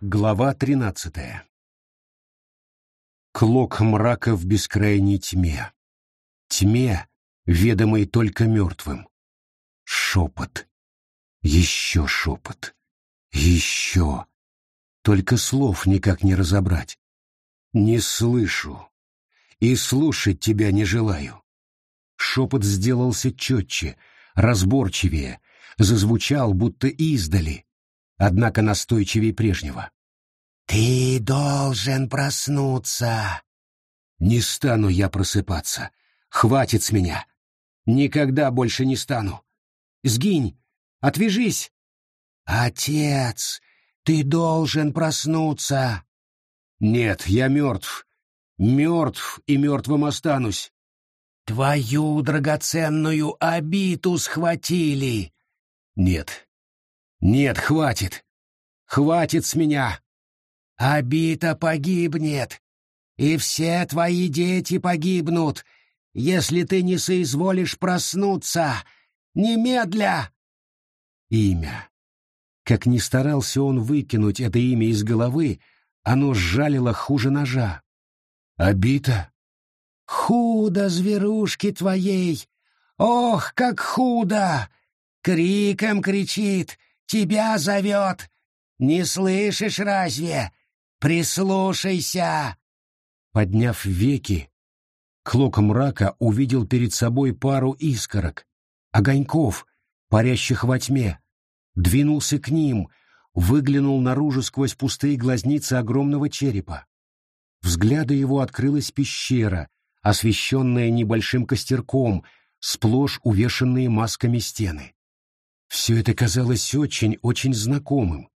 Глава тринадцатая Клок мрака в бескрайней тьме. Тьме, ведомой только мертвым. Шепот. Еще шепот. Еще. Только слов никак не разобрать. Не слышу. И слушать тебя не желаю. Шепот сделался четче, разборчивее, зазвучал, будто издали, однако настойчивее прежнего. «Ты должен проснуться!» «Не стану я просыпаться. Хватит с меня. Никогда больше не стану. Сгинь! Отвяжись!» «Отец, ты должен проснуться!» «Нет, я мертв. Мертв и мертвым останусь». «Твою драгоценную обиту схватили!» «Нет, нет, хватит! Хватит с меня!» «Обита погибнет, и все твои дети погибнут, если ты не соизволишь проснуться! Немедля!» Имя. Как ни старался он выкинуть это имя из головы, оно сжалило хуже ножа. «Обита?» «Худо зверушки твоей! Ох, как худо! Криком кричит, тебя зовет! Не слышишь разве? Прислушайся!» Подняв веки, Клок мрака увидел перед собой пару искорок, огоньков, парящих во тьме, двинулся к ним, выглянул наружу сквозь пустые глазницы огромного черепа. Взгляду его открылась пещера, освещенная небольшим костерком, сплошь увешанные масками стены. Все это казалось очень-очень знакомым.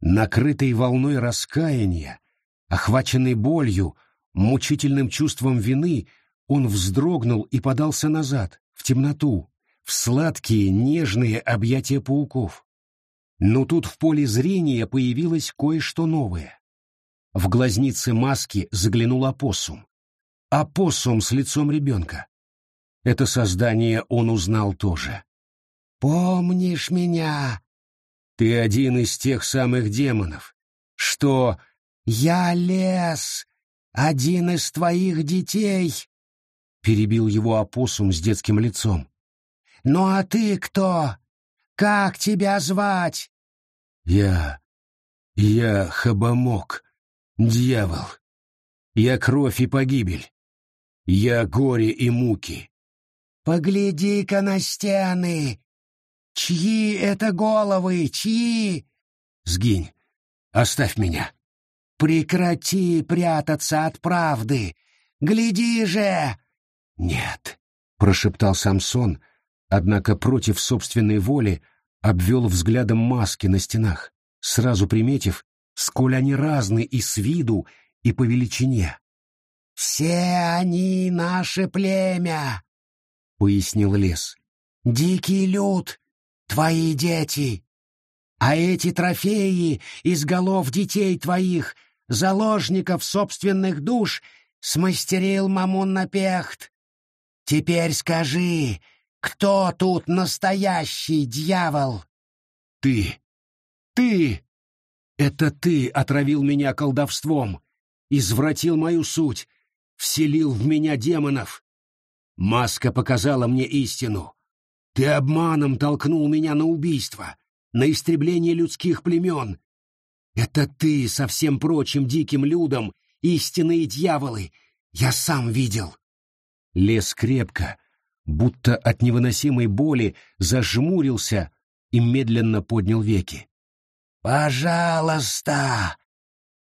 Накрытый волной раскаяния, охваченный болью, мучительным чувством вины, он вздрогнул и подался назад, в темноту, в сладкие, нежные объятия пауков. Но тут в поле зрения появилось кое-что новое. В глазницы маски заглянул опоссум. Опоссум с лицом ребенка. Это создание он узнал тоже. «Помнишь меня?» Ты один из тех самых демонов, что... Я лес, один из твоих детей, — перебил его опоссум с детским лицом. Ну а ты кто? Как тебя звать? Я... я Хабамок, дьявол. Я кровь и погибель. Я горе и муки. Погляди-ка на стены, Чьи это головы? Чьи? Сгинь. Оставь меня. Прекрати прятаться от правды. Гляди же! Нет, прошептал Самсон, однако против собственной воли обвел взглядом маски на стенах, сразу приметив, сколь они разны и с виду, и по величине. «Все они наше племя», — пояснил лес. «Дикий люд, твои дети. А эти трофеи из голов детей твоих, заложников собственных душ, смастерил Мамун Напехт. Теперь скажи, кто тут настоящий дьявол? Ты! Ты! Это ты отравил меня колдовством, извратил мою суть, вселил в меня демонов. Маска показала мне истину. Ты обманом толкнул меня на убийство, на истребление людских племен. Это ты со всем прочим диким людом, истинные дьяволы, я сам видел. Лес крепко, будто от невыносимой боли, зажмурился и медленно поднял веки. «Пожалуйста!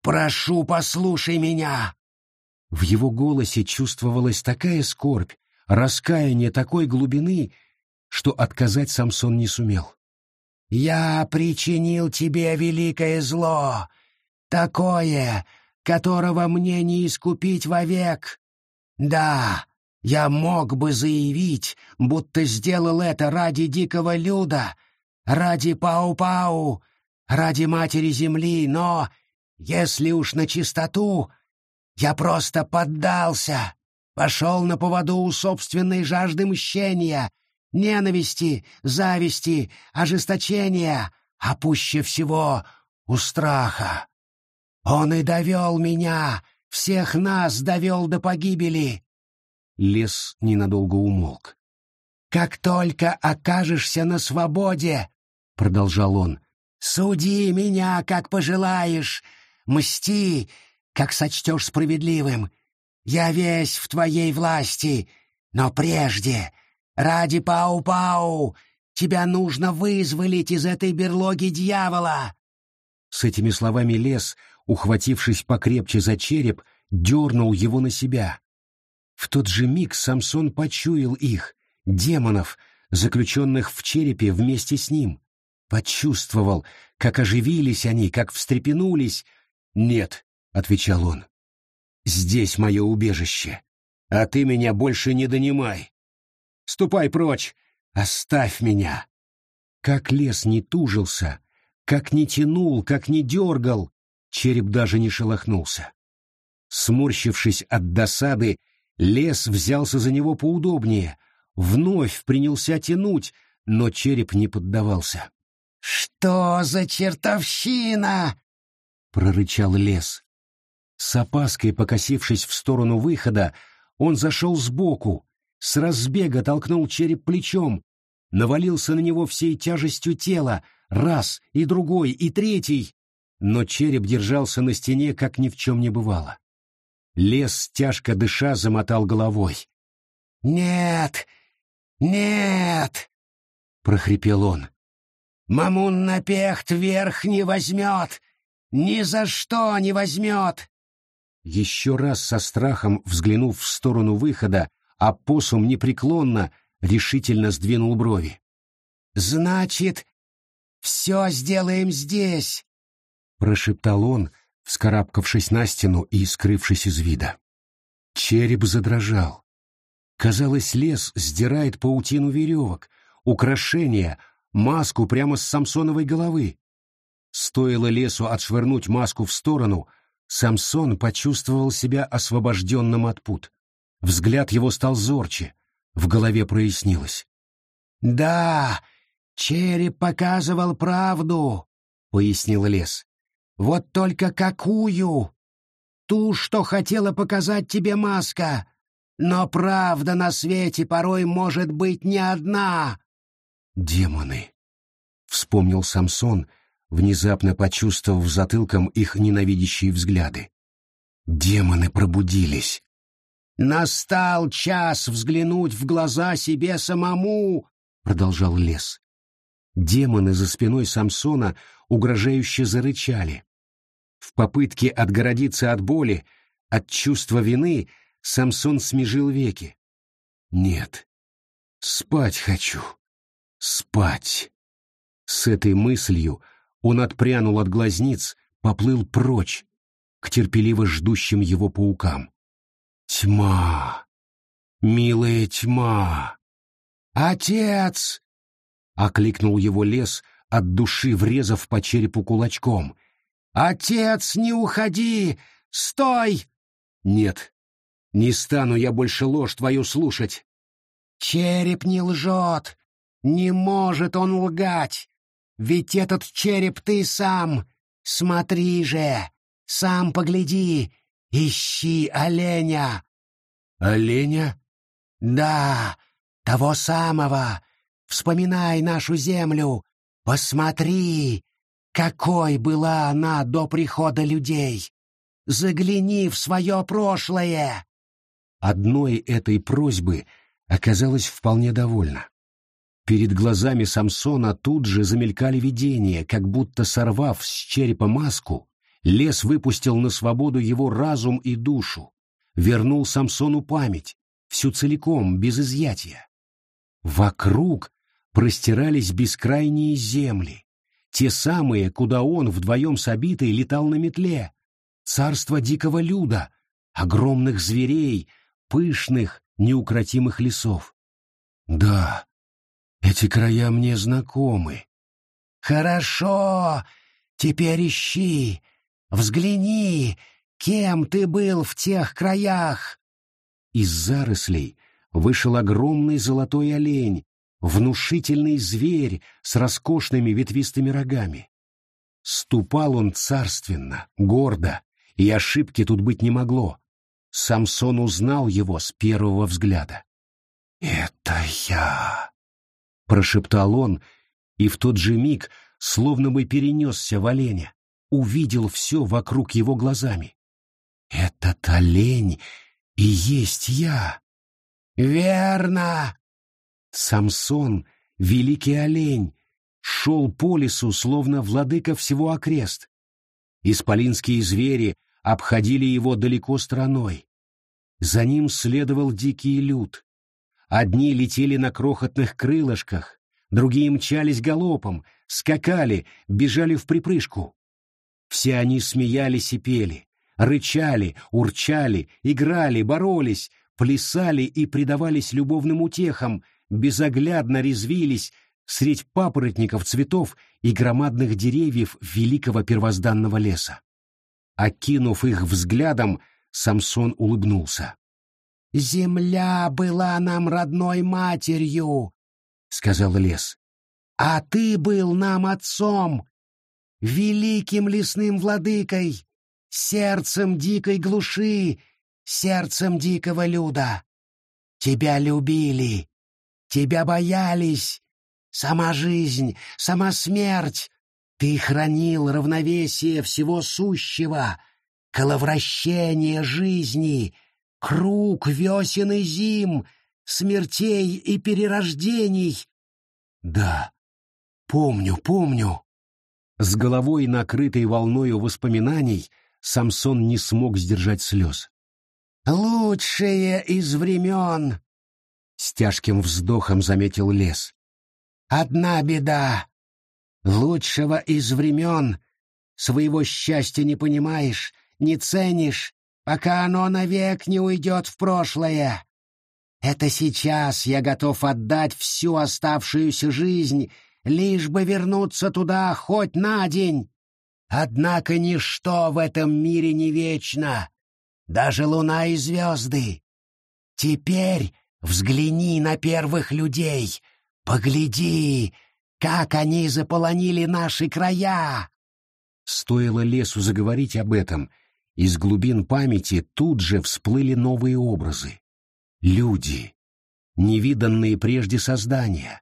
Прошу, послушай меня!» В его голосе чувствовалась такая скорбь, раскаяние такой глубины, что отказать Самсон не сумел. «Я причинил тебе великое зло, такое, которого мне не искупить вовек. Да, я мог бы заявить, будто сделал это ради дикого люда, ради Пау-Пау, ради матери земли, но, если уж на чистоту, я просто поддался, Пошел на поводу у собственной жажды мщения, ненависти, зависти, ожесточения, а пуще всего у страха. Он и довел меня, всех нас довел до погибели. Лес ненадолго умолк. «Как только окажешься на свободе, — продолжал он, — суди меня, как пожелаешь, мсти, как сочтешь справедливым. Я весь в твоей власти, но прежде, ради Пау-Пау, тебя нужно вызволить из этой берлоги дьявола!» С этими словами лес, ухватившись покрепче за череп, дернул его на себя. В тот же миг Самсон почуял их, демонов, заключенных в черепе вместе с ним. Почувствовал, как оживились они, как встрепенулись. «Нет», — отвечал он, — «здесь мое убежище, а ты меня больше не донимай. Ступай прочь, оставь меня». Как лес не тужился, как не тянул, как не дергал, череп даже не шелохнулся. Сморщившись от досады, лес взялся за него поудобнее, вновь принялся тянуть, но череп не поддавался. «Что за чертовщина?» — прорычал лес. С опаской покосившись в сторону выхода, он зашел сбоку, с разбега толкнул череп плечом, навалился на него всей тяжестью тела, раз, и другой, и третий, но череп держался на стене, как ни в чем не бывало. Лес, тяжко дыша, замотал головой. «Нет! Нет!» — прохрипел он. «Мамун на пехт верх не возьмет! Ни за что не возьмет!» Еще раз со страхом взглянув в сторону выхода, а посум непреклонно, решительно сдвинул брови. «Значит, все сделаем здесь!» — прошептал он, вскарабкавшись на стену и скрывшись из вида. Череп задрожал. Казалось, лес сдирает паутину веревок, украшения, маску прямо с Самсоновой головы. Стоило лесу отшвырнуть маску в сторону, Самсон почувствовал себя освобожденным от пут. Взгляд его стал зорче, в голове прояснилось. «Да, череп показывал правду», — пояснил лес. «Вот только какую? Ту, что хотела показать тебе маска. Но правда на свете порой может быть не одна». «Демоны!» — вспомнил Самсон, внезапно почувствовав затылком их ненавидящие взгляды. «Демоны пробудились!» «Настал час взглянуть в глаза себе самому!» — продолжал лес. Демоны за спиной Самсона угрожающе зарычали. В попытке отгородиться от боли, от чувства вины, Самсон смежил веки. «Нет, спать хочу, спать!» С этой мыслью он отпрянул от глазниц, поплыл прочь, к терпеливо ждущим его паукам. Тьма! Милая тьма! Отец! Окликнул его лес, от души врезав по черепу кулачком. Отец, не уходи! Стой! Нет, не стану я больше ложь твою слушать. Череп не лжет. Не может он лгать. Ведь этот череп ты сам. Смотри же, сам погляди, Ищи оленя. Оленя? Да, того самого. Вспоминай нашу землю. Посмотри, какой была она до прихода людей. Загляни в свое прошлое. Одной этой просьбы оказалось вполне довольно. Перед глазами Самсона тут же замелькали видения, как будто сорвав с черепа маску, Лес выпустил на свободу его разум и душу, вернул Самсону память, всю целиком, без изъятия. Вокруг простирались бескрайние земли, те самые, куда он вдвоем с обитой летал на метле, царство дикого люда, огромных зверей, пышных, неукротимых лесов. Да, эти края мне знакомы. Хорошо, теперь ищи, Взгляни, кем ты был в тех краях!» Из зарослей вышел огромный золотой олень, внушительный зверь с роскошными ветвистыми рогами. Ступал он царственно, гордо, и ошибки тут быть не могло. Самсон узнал его с первого взгляда. «Это я!» — прошептал он, и в тот же миг словно бы перенесся в оленя, увидел все вокруг его глазами. «Этот олень и есть я!» «Верно!» Самсон, великий олень, шел по лесу, словно владыка всего окрест. Исполинские звери обходили его далеко стороной. За ним следовал дикий люд. Одни летели на крохотных крылышках, другие мчались галопом, скакали, бежали в припрыжку. Все они смеялись и пели, рычали, урчали, играли, боролись, плясали и предавались любовным утехам, безоглядно резвились средь папоротников цветов и громадных деревьев великого первозданного леса. Окинув их взглядом, Самсон улыбнулся. «Земля была нам родной матерью», — сказал лес. «А ты был нам отцом, великим лесным владыкой, сердцем дикой глуши, сердцем дикого люда. Тебя любили, тебя боялись, сама жизнь, сама смерть. Ты хранил равновесие всего сущего, коловращение жизни, круг весен и зим, смертей и перерождений. Да, помню, помню. С головой, накрытой волною воспоминаний, Самсон не смог сдержать слез. «Лучшее из времен!» — с тяжким вздохом заметил лес. «Одна беда. Лучшего из времен. Своего счастья не понимаешь, не ценишь, пока оно навек не уйдет в прошлое. Это сейчас я готов отдать всю оставшуюся жизнь лишь бы вернуться туда хоть на день. Однако ничто в этом мире не вечно, даже луна и звезды. Теперь взгляни на первых людей, погляди, как они заполонили наши края. Стоило лесу заговорить об этом, из глубин памяти тут же всплыли новые образы. Люди, невиданные прежде создания,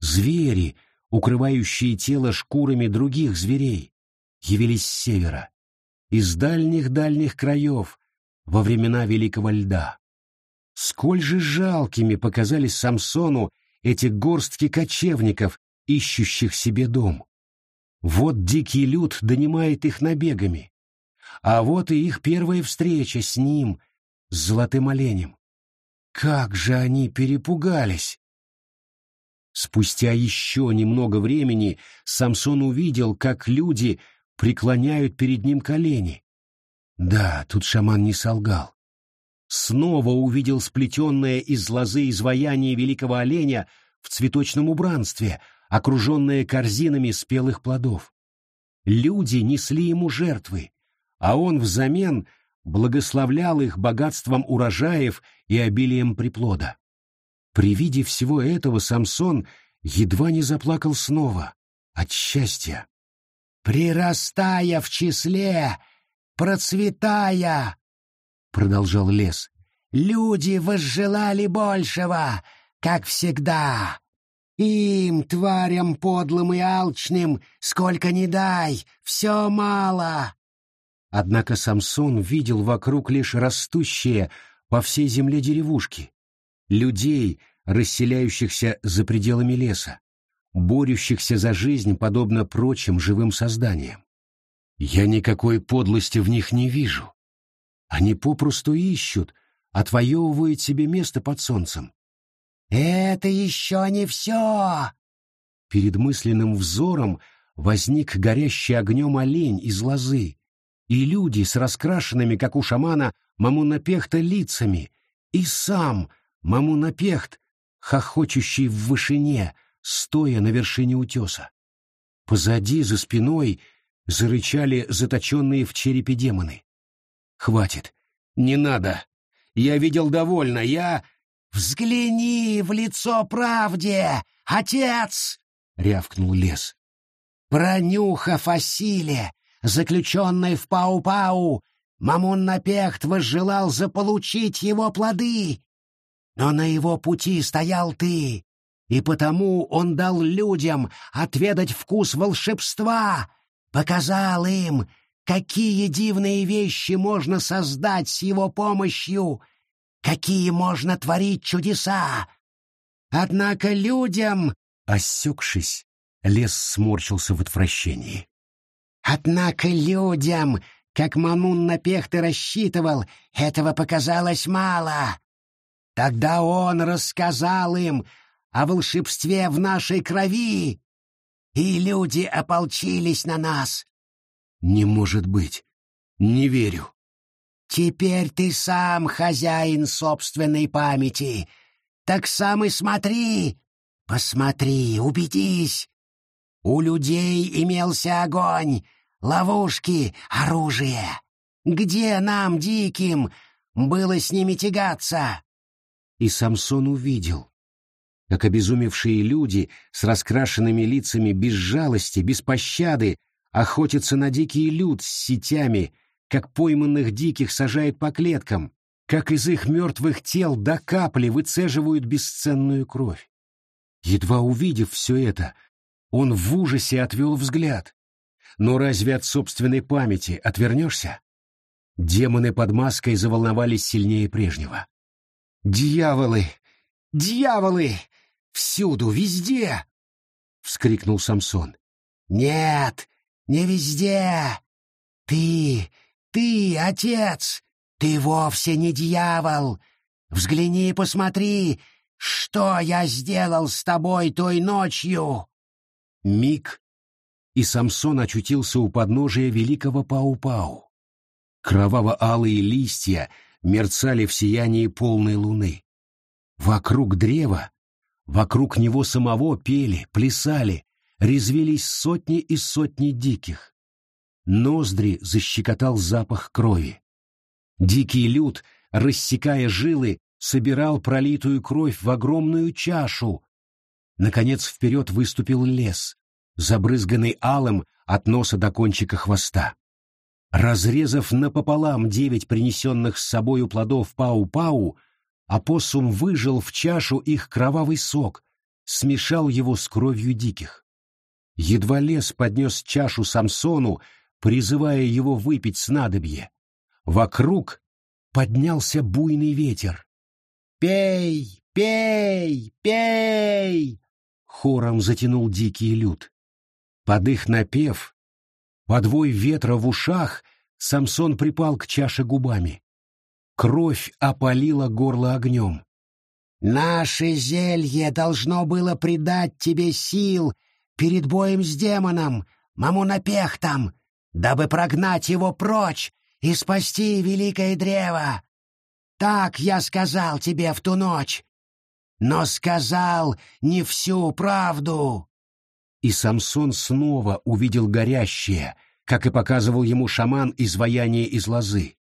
звери — укрывающие тело шкурами других зверей, явились с севера, из дальних-дальних краев, во времена Великого Льда. Сколь же жалкими показались Самсону эти горстки кочевников, ищущих себе дом. Вот дикий люд донимает их набегами, а вот и их первая встреча с ним, с золотым оленем. Как же они перепугались! Спустя еще немного времени Самсон увидел, как люди преклоняют перед ним колени. Да, тут шаман не солгал. Снова увидел сплетенное из лозы изваяние великого оленя в цветочном убранстве, окруженное корзинами спелых плодов. Люди несли ему жертвы, а он взамен благословлял их богатством урожаев и обилием приплода. При виде всего этого Самсон едва не заплакал снова от счастья. «Прирастая в числе, процветая!» — продолжал лес. «Люди возжелали большего, как всегда. Им, тварям подлым и алчным, сколько ни дай, все мало!» Однако Самсон видел вокруг лишь растущие по всей земле деревушки, людей, расселяющихся за пределами леса, борющихся за жизнь, подобно прочим живым созданиям. Я никакой подлости в них не вижу. Они попросту ищут, отвоевывают себе место под солнцем. «Это еще не все!» Перед мысленным взором возник горящий огнем олень из лозы, и люди с раскрашенными, как у шамана, Мамунапехта лицами, и сам — Мамунапехт, хохочущий в вышине, стоя на вершине утеса. Позади, за спиной, зарычали заточенные в черепе демоны. «Хватит! Не надо! Я видел довольно, я...» «Взгляни в лицо правде, отец!» — рявкнул лес. «Пронюхав о силе, заключенной в Пау-Пау, Мамун Напехт возжелал заполучить его плоды. Но на его пути стоял ты, и потому он дал людям отведать вкус волшебства, показал им, какие дивные вещи можно создать с его помощью, какие можно творить чудеса. Однако людям, осекшись, лес сморщился в отвращении. Однако людям, как Мамун Напехт и рассчитывал, этого показалось мало. Тогда он рассказал им о волшебстве в нашей крови, и люди ополчились на нас. Не может быть. Не верю. Теперь ты сам хозяин собственной памяти. Так сам и смотри. Посмотри, убедись. У людей имелся огонь, ловушки, оружие. Где нам, диким, было с ними тягаться? И Самсон увидел, как обезумевшие люди с раскрашенными лицами без жалости, без пощады охотятся на дикий люд с сетями, как пойманных диких сажают по клеткам, как из их мертвых тел до капли выцеживают бесценную кровь. Едва увидев все это, он в ужасе отвел взгляд. Но разве от собственной памяти отвернешься? Демоны под маской заволновались сильнее прежнего. «Дьяволы! Дьяволы! Всюду, везде!» — вскрикнул Самсон. «Нет, не везде! Ты, ты, отец, ты вовсе не дьявол! Взгляни и посмотри, что я сделал с тобой той ночью!» Миг, и Самсон очутился у подножия великого Пау-Пау. Кроваво-алые листья мерцали в сиянии полной луны. Вокруг древа, вокруг него самого пели, плясали, резвились сотни и сотни диких. Ноздри защекотал запах крови. Дикий люд, рассекая жилы, собирал пролитую кровь в огромную чашу. Наконец вперед выступил лес, забрызганный алым от носа до кончика хвоста. Разрезав напополам девять принесенных с собою плодов пау-пау, опоссум выжил в чашу их кровавый сок, смешал его с кровью диких. Едва лес поднес чашу Самсону, призывая его выпить снадобье. Вокруг поднялся буйный ветер. «Пей, пей, пей!» — хором затянул дикий люд. Под их напев Подвой ветра в ушах, Самсон припал к чаше губами. Кровь опалила горло огнем. «Наше зелье должно было придать тебе сил перед боем с демоном, мамунапехтом, дабы прогнать его прочь и спасти великое древо. Так я сказал тебе в ту ночь, но сказал не всю правду и Самсон снова увидел горящее, как и показывал ему шаман изваяние из лозы.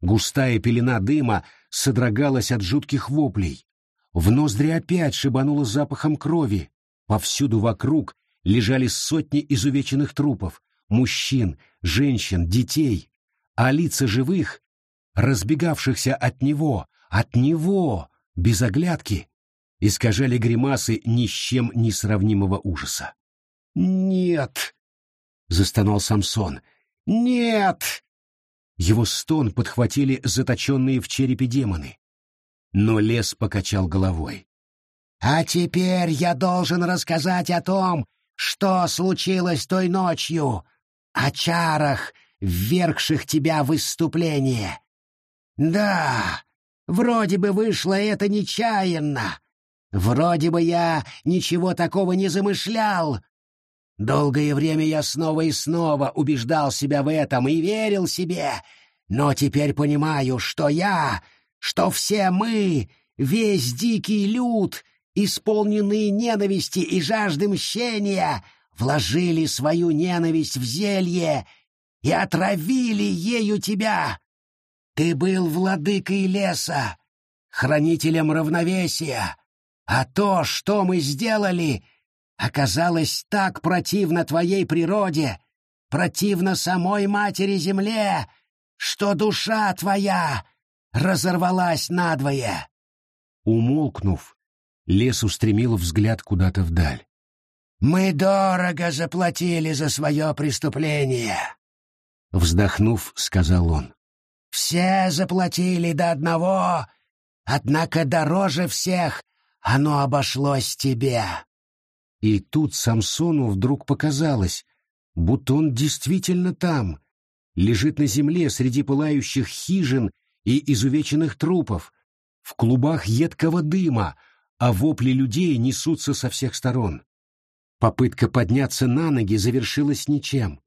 Густая пелена дыма содрогалась от жутких воплей. В ноздри опять шибануло запахом крови. Повсюду вокруг лежали сотни изувеченных трупов, мужчин, женщин, детей, а лица живых, разбегавшихся от него, от него, без оглядки, искажали гримасы ни с чем не сравнимого ужаса. «Нет!» — застонал Самсон. «Нет!» Его стон подхватили заточенные в черепе демоны. Но лес покачал головой. «А теперь я должен рассказать о том, что случилось той ночью, о чарах, ввергших тебя в выступление. Да, вроде бы вышло это нечаянно. Вроде бы я ничего такого не замышлял, Долгое время я снова и снова убеждал себя в этом и верил себе, но теперь понимаю, что я, что все мы, весь дикий люд, исполненные ненависти и жажды мщения, вложили свою ненависть в зелье и отравили ею тебя. Ты был владыкой леса, хранителем равновесия, а то, что мы сделали, оказалось так противно твоей природе, противно самой матери-земле, что душа твоя разорвалась надвое. Умолкнув, лес устремил взгляд куда-то вдаль. «Мы дорого заплатили за свое преступление», — вздохнув, сказал он. «Все заплатили до одного, однако дороже всех оно обошлось тебе». И тут Самсону вдруг показалось, будто он действительно там, лежит на земле среди пылающих хижин и изувеченных трупов, в клубах едкого дыма, а вопли людей несутся со всех сторон. Попытка подняться на ноги завершилась ничем.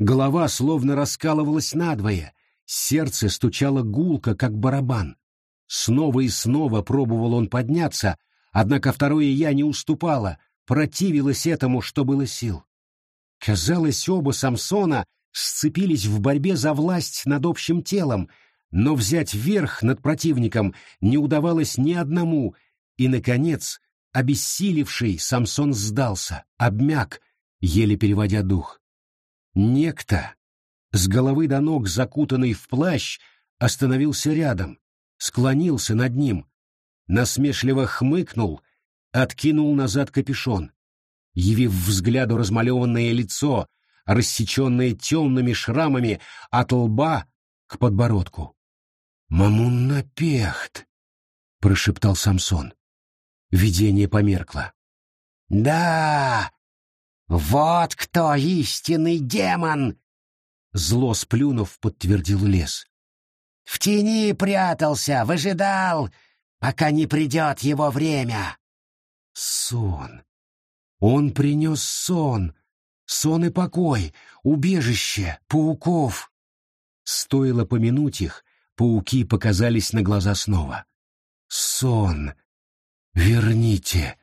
Голова словно раскалывалась надвое, сердце стучало гулко, как барабан. Снова и снова пробовал он подняться, однако второе «я» не уступало, противилось этому, что было сил. Казалось, оба Самсона сцепились в борьбе за власть над общим телом, но взять верх над противником не удавалось ни одному, и, наконец, обессилевший, Самсон сдался, обмяк, еле переводя дух. Некто, с головы до ног закутанный в плащ, остановился рядом, склонился над ним, насмешливо хмыкнул, откинул назад капюшон, явив взгляду размалеванное лицо, рассеченное темными шрамами от лба к подбородку. «Мамуннапехт!» — прошептал Самсон. Видение померкло. «Да! Вот кто истинный демон!» Зло сплюнув, подтвердил лес. «В тени прятался, выжидал, пока не придет его время!» Сон. Он принес сон. Сон и покой, убежище, пауков. Стоило помянуть их, пауки показались на глаза снова. Сон. Верните.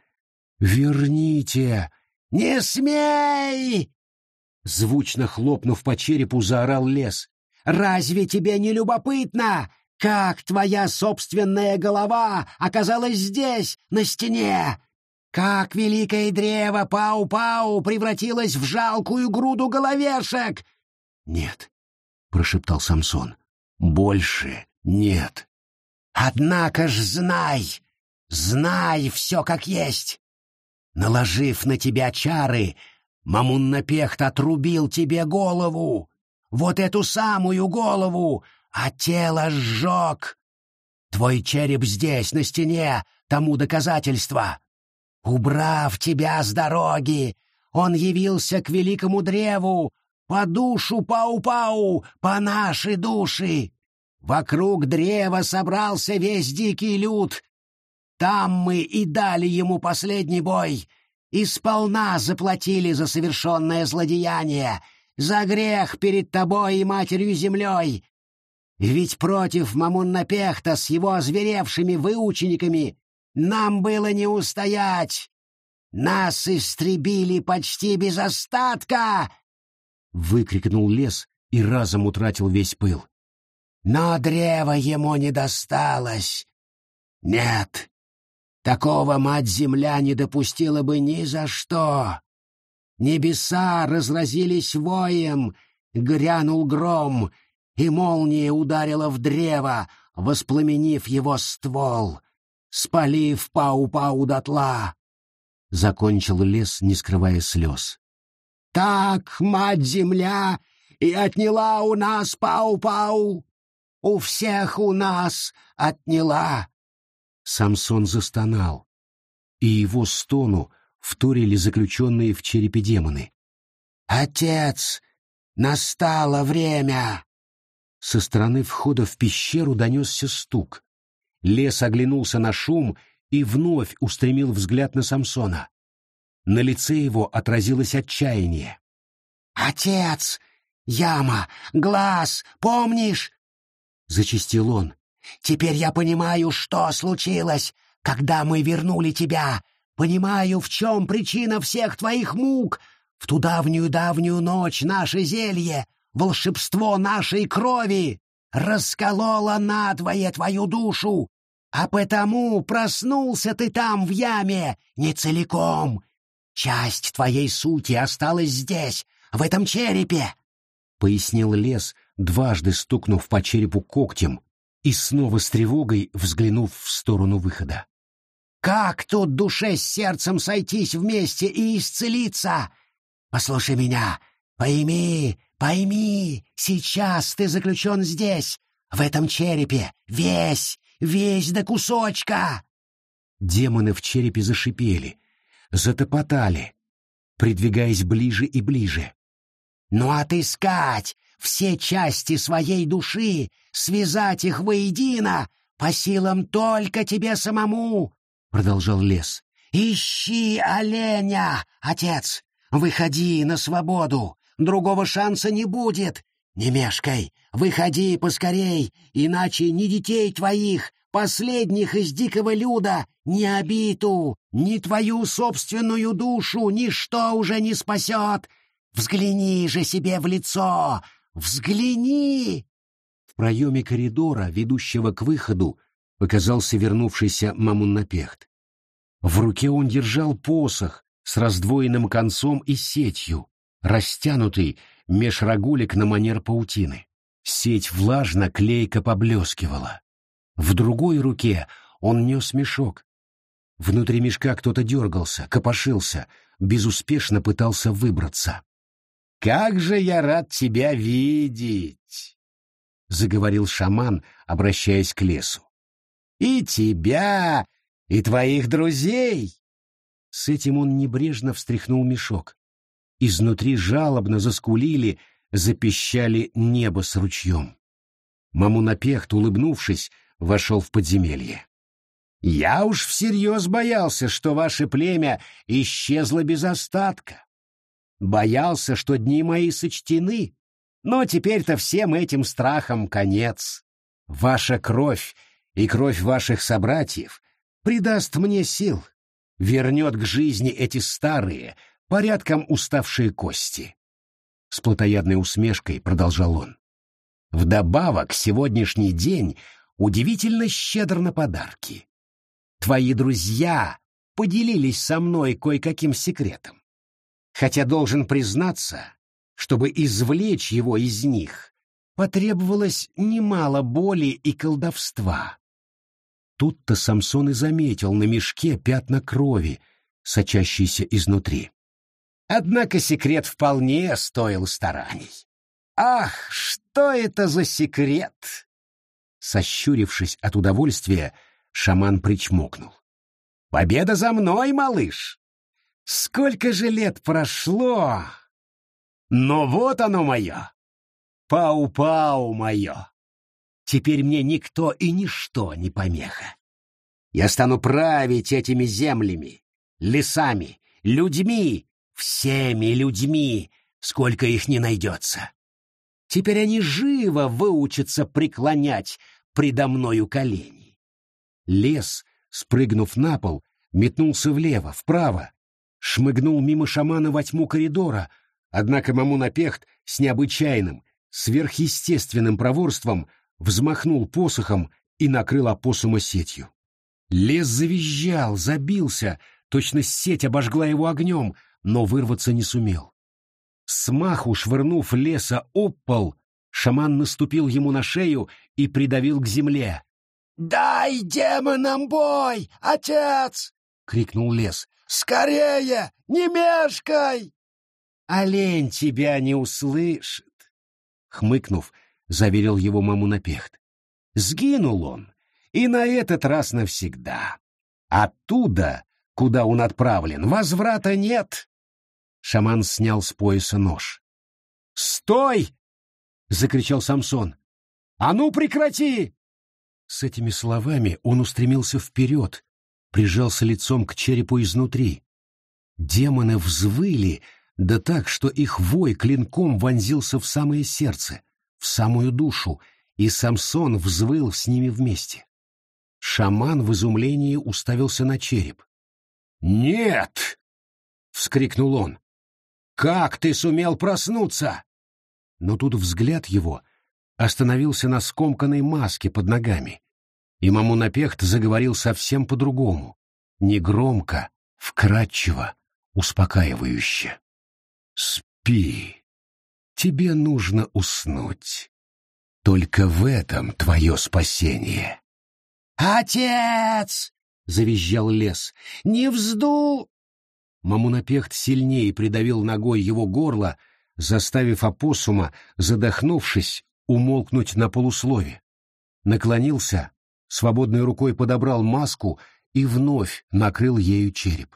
Верните. Не смей! Звучно хлопнув по черепу, заорал лес. Разве тебе не любопытно, как твоя собственная голова оказалась здесь, на стене? Как великое древо Пау-Пау превратилось в жалкую груду головешек? Нет, прошептал Самсон. Больше нет. Однако ж знай, знай все как есть. Наложив на тебя чары, Мамуннапехт отрубил тебе голову, вот эту самую голову, а тело сжег. Твой череп здесь, на стене, тому доказательство. Убрав тебя с дороги, он явился к великому древу, по душу Пау-Пау, по нашей души. Вокруг древа собрался весь дикий люд. Там мы и дали ему последний бой, и сполна заплатили за совершенное злодеяние, за грех перед тобой и матерью-землей. Ведь против Мамуннапехта с его озверевшими выучениками нам было не устоять! Нас истребили почти без остатка!» Выкрикнул лес и разом утратил весь пыл. «Но древо ему не досталось. Нет, такого мать-земля не допустила бы ни за что. Небеса разразились воем, грянул гром, и молния ударила в древо, воспламенив его ствол спалив Пау-Пау дотла!» Закончил лес, не скрывая слез. «Так, мать-земля, и отняла у нас Пау-Пау! У всех у нас отняла!» Самсон застонал, и его стону вторили заключенные в черепе демоны. «Отец, настало время!» Со стороны входа в пещеру донесся стук. Лес оглянулся на шум и вновь устремил взгляд на Самсона. На лице его отразилось отчаяние. «Отец! Яма! Глаз! Помнишь?» — зачистил он. «Теперь я понимаю, что случилось, когда мы вернули тебя. Понимаю, в чем причина всех твоих мук. В ту давнюю-давнюю ночь наше зелье, волшебство нашей крови. расколола надвое твою душу, а потому проснулся ты там в яме не целиком. Часть твоей сути осталась здесь, в этом черепе, — пояснил лес, дважды стукнув по черепу когтем и снова с тревогой взглянув в сторону выхода. «Как тут душе с сердцем сойтись вместе и исцелиться? Послушай меня, пойми, пойми, сейчас ты заключен здесь, в этом черепе, весь, весь до кусочка!» Демоны в черепе зашипели, затопотали, придвигаясь ближе и ближе. «Ну отыскать все части своей души, связать их воедино, по силам только тебе самому!» — продолжал лес. «Ищи оленя, отец! Выходи на свободу! Другого шанса не будет! Не мешкай! Выходи поскорей, иначе ни детей твоих, последних из дикого люда, ни обиту, ни твою собственную душу ничто уже не спасет! Взгляни же себе в лицо! Взгляни!» В проеме коридора, ведущего к выходу, показался вернувшийся Мамуннапехт. В руке он держал посох с раздвоенным концом и сетью, растянутый меж рогулек на манер паутины. Сеть влажно, клейко поблескивала. В другой руке он нес мешок. Внутри мешка кто-то дергался, копошился, безуспешно пытался выбраться. «Как же я рад тебя видеть!» — заговорил шаман, обращаясь к лесу. «И тебя, и твоих друзей!» С этим он небрежно встряхнул мешок. Изнутри жалобно заскулили, запищали небо с ручьем. Мамунапехт, улыбнувшись, вошел в подземелье. «Я уж всерьез боялся, что ваше племя исчезло без остатка. Боялся, что дни мои сочтены, но теперь-то всем этим страхам конец. Ваша кровь и кровь ваших собратьев придаст мне сил, вернет к жизни эти старые, порядком уставшие кости. С плотоядной усмешкой продолжал он. Вдобавок, сегодняшний день удивительно щедр на подарки. Твои друзья поделились со мной кое-каким секретом хотя должен признаться, чтобы извлечь его из них, потребовалось немало боли и колдовства. Тут-то Самсон и заметил на мешке пятна крови, сочащиеся изнутри. Однако секрет вполне стоил стараний. «Ах, что это за секрет?» Сощурившись от удовольствия, шаман причмокнул. «Победа за мной, малыш! Сколько же лет прошло! Но вот оно мое! Пау-пау мое! Теперь мне никто и ничто не помеха. Я стану править этими землями, лесами, людьми, всеми людьми, сколько их не найдется. Теперь они живо выучатся преклонять предо мною колени. Лес, спрыгнув на пол, метнулся влево, вправо, шмыгнул мимо шамана во тьму коридора, однако Мамунапехт с необычайным, сверхъестественным проворством взмахнул посохом и накрыл опоссума сетью. Лес завизжал, забился, точно сеть обожгла его огнем, но вырваться не сумел. Смаху швырнув леса об шаман наступил ему на шею и придавил к земле. «Дай демонам бой, отец!» — крикнул лес. Скорее! Не мешкай!» «Олень тебя не услышит!» Хмыкнув, заверил его Мамунапехт. «Сгинул он, и на этот раз навсегда. Оттуда, куда он отправлен, возврата нет!» Шаман снял с пояса нож. «Стой!» — закричал Самсон. «А ну прекрати!» С этими словами он устремился вперед, прижался лицом к черепу изнутри. Демоны взвыли, да так, что их вой клинком вонзился в самое сердце, в самую душу, и Самсон взвыл с ними вместе. Шаман в изумлении уставился на череп. «Нет!» — вскрикнул он. «Как ты сумел проснуться?» Но тут взгляд его остановился на скомканной маске под ногами, и Мамунапехт заговорил совсем по-другому, негромко, вкрадчиво, успокаивающе. «Спи. Тебе нужно уснуть. Только в этом твое спасение». «Отец!» — завизжал лес. «Не взду...» Мамунапехт сильнее придавил ногой его горло, заставив опоссума, задохнувшись, умолкнуть на полуслове. Наклонился, свободной рукой подобрал маску и вновь накрыл ею череп.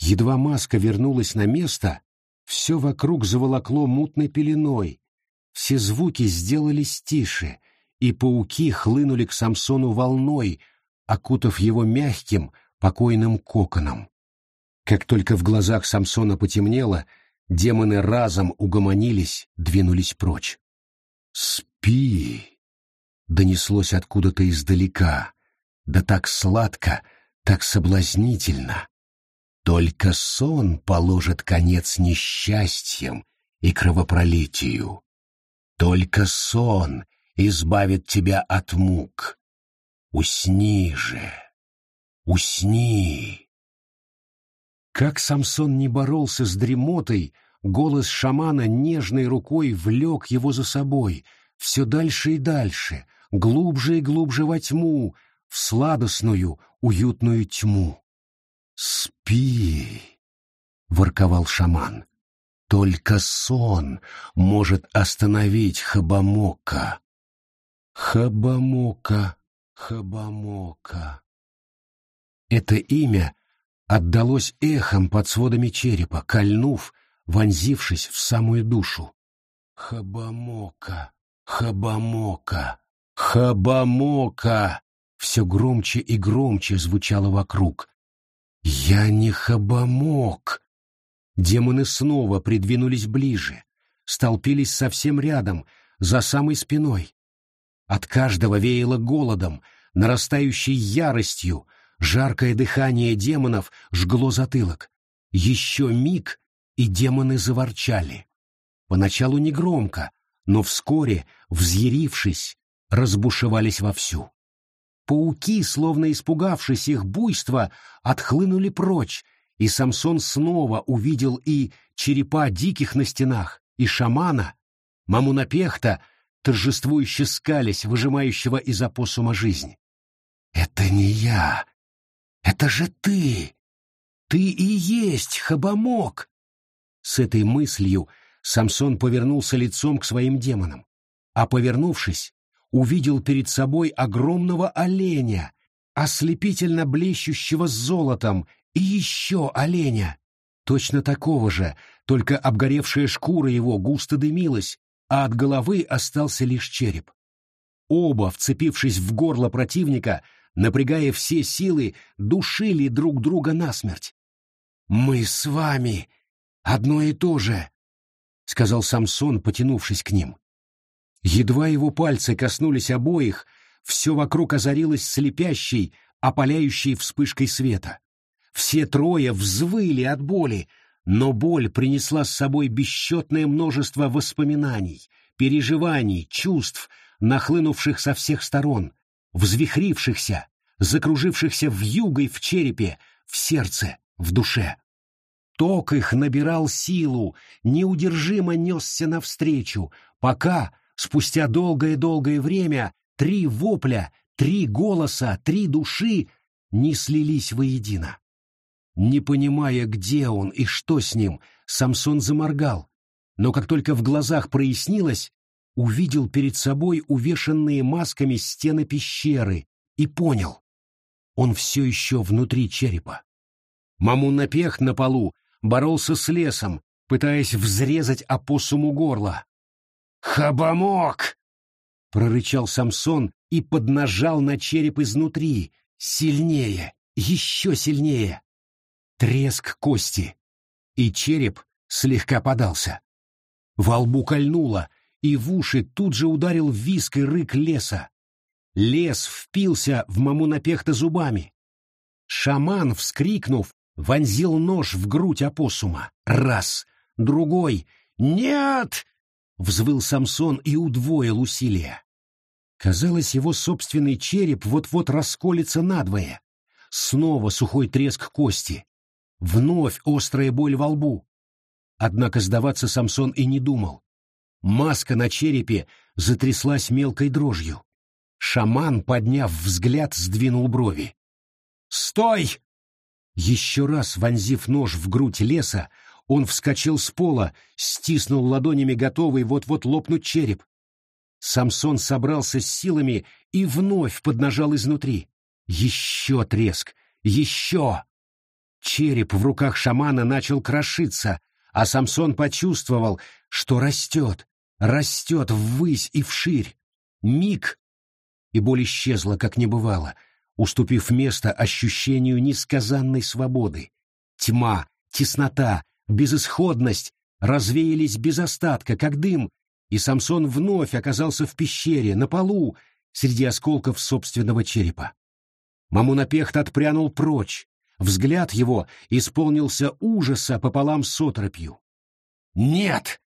Едва маска вернулась на место, все вокруг заволокло мутной пеленой, все звуки сделались тише, и пауки хлынули к Самсону волной, окутав его мягким, покойным коконом. Как только в глазах Самсона потемнело, демоны разом угомонились, двинулись прочь. «Спи!» — донеслось откуда-то издалека, да так сладко, так соблазнительно. Только сон положит конец несчастьям и кровопролитию. Только сон избавит тебя от мук. Усни же, усни. Как Самсон не боролся с дремотой, голос шамана нежной рукой влек его за собой, все дальше и дальше, глубже и глубже во тьму, в сладостную, уютную тьму. «Спи!» — ворковал шаман. «Только сон может остановить Хабамока». Хабамока, Хабамока. Это имя отдалось эхом под сводами черепа, кольнув, вонзившись в самую душу. Хабамока, Хабамока, Хабамока! Все громче и громче звучало вокруг. «Я не Хабамок!» Демоны снова придвинулись ближе, столпились совсем рядом, за самой спиной. От каждого веяло голодом, нарастающей яростью, жаркое дыхание демонов жгло затылок. Еще миг, и демоны заворчали. Поначалу негромко, но вскоре, взъярившись, разбушевались вовсю. Пауки, словно испугавшись их буйства, отхлынули прочь, и Самсон снова увидел и черепа диких на стенах, и шамана, мамунапехта, торжествующе скались, выжимающего из опоссума жизнь. «Это не я! Это же ты! Ты и есть Хабамок!» С этой мыслью Самсон повернулся лицом к своим демонам, а, повернувшись, увидел перед собой огромного оленя, ослепительно блещущего золотом, и еще оленя, точно такого же, только обгоревшая шкура его густо дымилась, а от головы остался лишь череп. Оба, вцепившись в горло противника, напрягая все силы, душили друг друга насмерть. «Мы с вами одно и то же», — сказал Самсон, потянувшись к ним. Едва его пальцы коснулись обоих, все вокруг озарилось слепящей, опаляющей вспышкой света. Все трое взвыли от боли, но боль принесла с собой бесчетное множество воспоминаний, переживаний, чувств, нахлынувших со всех сторон, взвихрившихся, закружившихся в югой в черепе, в сердце, в душе. Ток их набирал силу, неудержимо несся навстречу, пока, спустя долгое-долгое время, три вопля, три голоса, три души не слились воедино. Не понимая, где он и что с ним, Самсон заморгал, но как только в глазах прояснилось, увидел перед собой увешанные масками стены пещеры и понял. Он все еще внутри черепа. Мамун-напех на полу боролся с лесом, пытаясь взрезать опоссуму горло. «Хабамок!» — прорычал Самсон и поднажал на череп изнутри, сильнее, еще сильнее. Треск кости, и череп слегка подался. Во лбу кольнуло, и в уши тут же ударил виск и рык леса. Лес впился в мамунапехта зубами. Шаман, вскрикнув, вонзил нож в грудь опоссума. Раз, другой. «Нет!» — взвыл Самсон и удвоил усилия. Казалось, его собственный череп вот-вот расколется надвое. Снова сухой треск кости. Вновь острая боль во лбу. Однако сдаваться Самсон и не думал. Маска на черепе затряслась мелкой дрожью. Шаман, подняв взгляд, сдвинул брови. «Стой!» Еще раз вонзив нож в грудь леса, он вскочил с пола, стиснул ладонями готовый вот-вот лопнуть череп. Самсон собрался с силами и вновь поднажал изнутри. Еще треск! Еще! Череп в руках шамана начал крошиться, а Самсон почувствовал, что растет, растет ввысь и вширь. Миг, и боль исчезла, как не бывало, уступив место ощущению несказанной свободы. Тьма, теснота, безысходность развеялись без остатка, как дым, и Самсон вновь оказался в пещере, на полу, среди осколков собственного черепа. Мамунапехт отпрянул прочь, взгляд его исполнился ужаса пополам с отропью. «Нет!»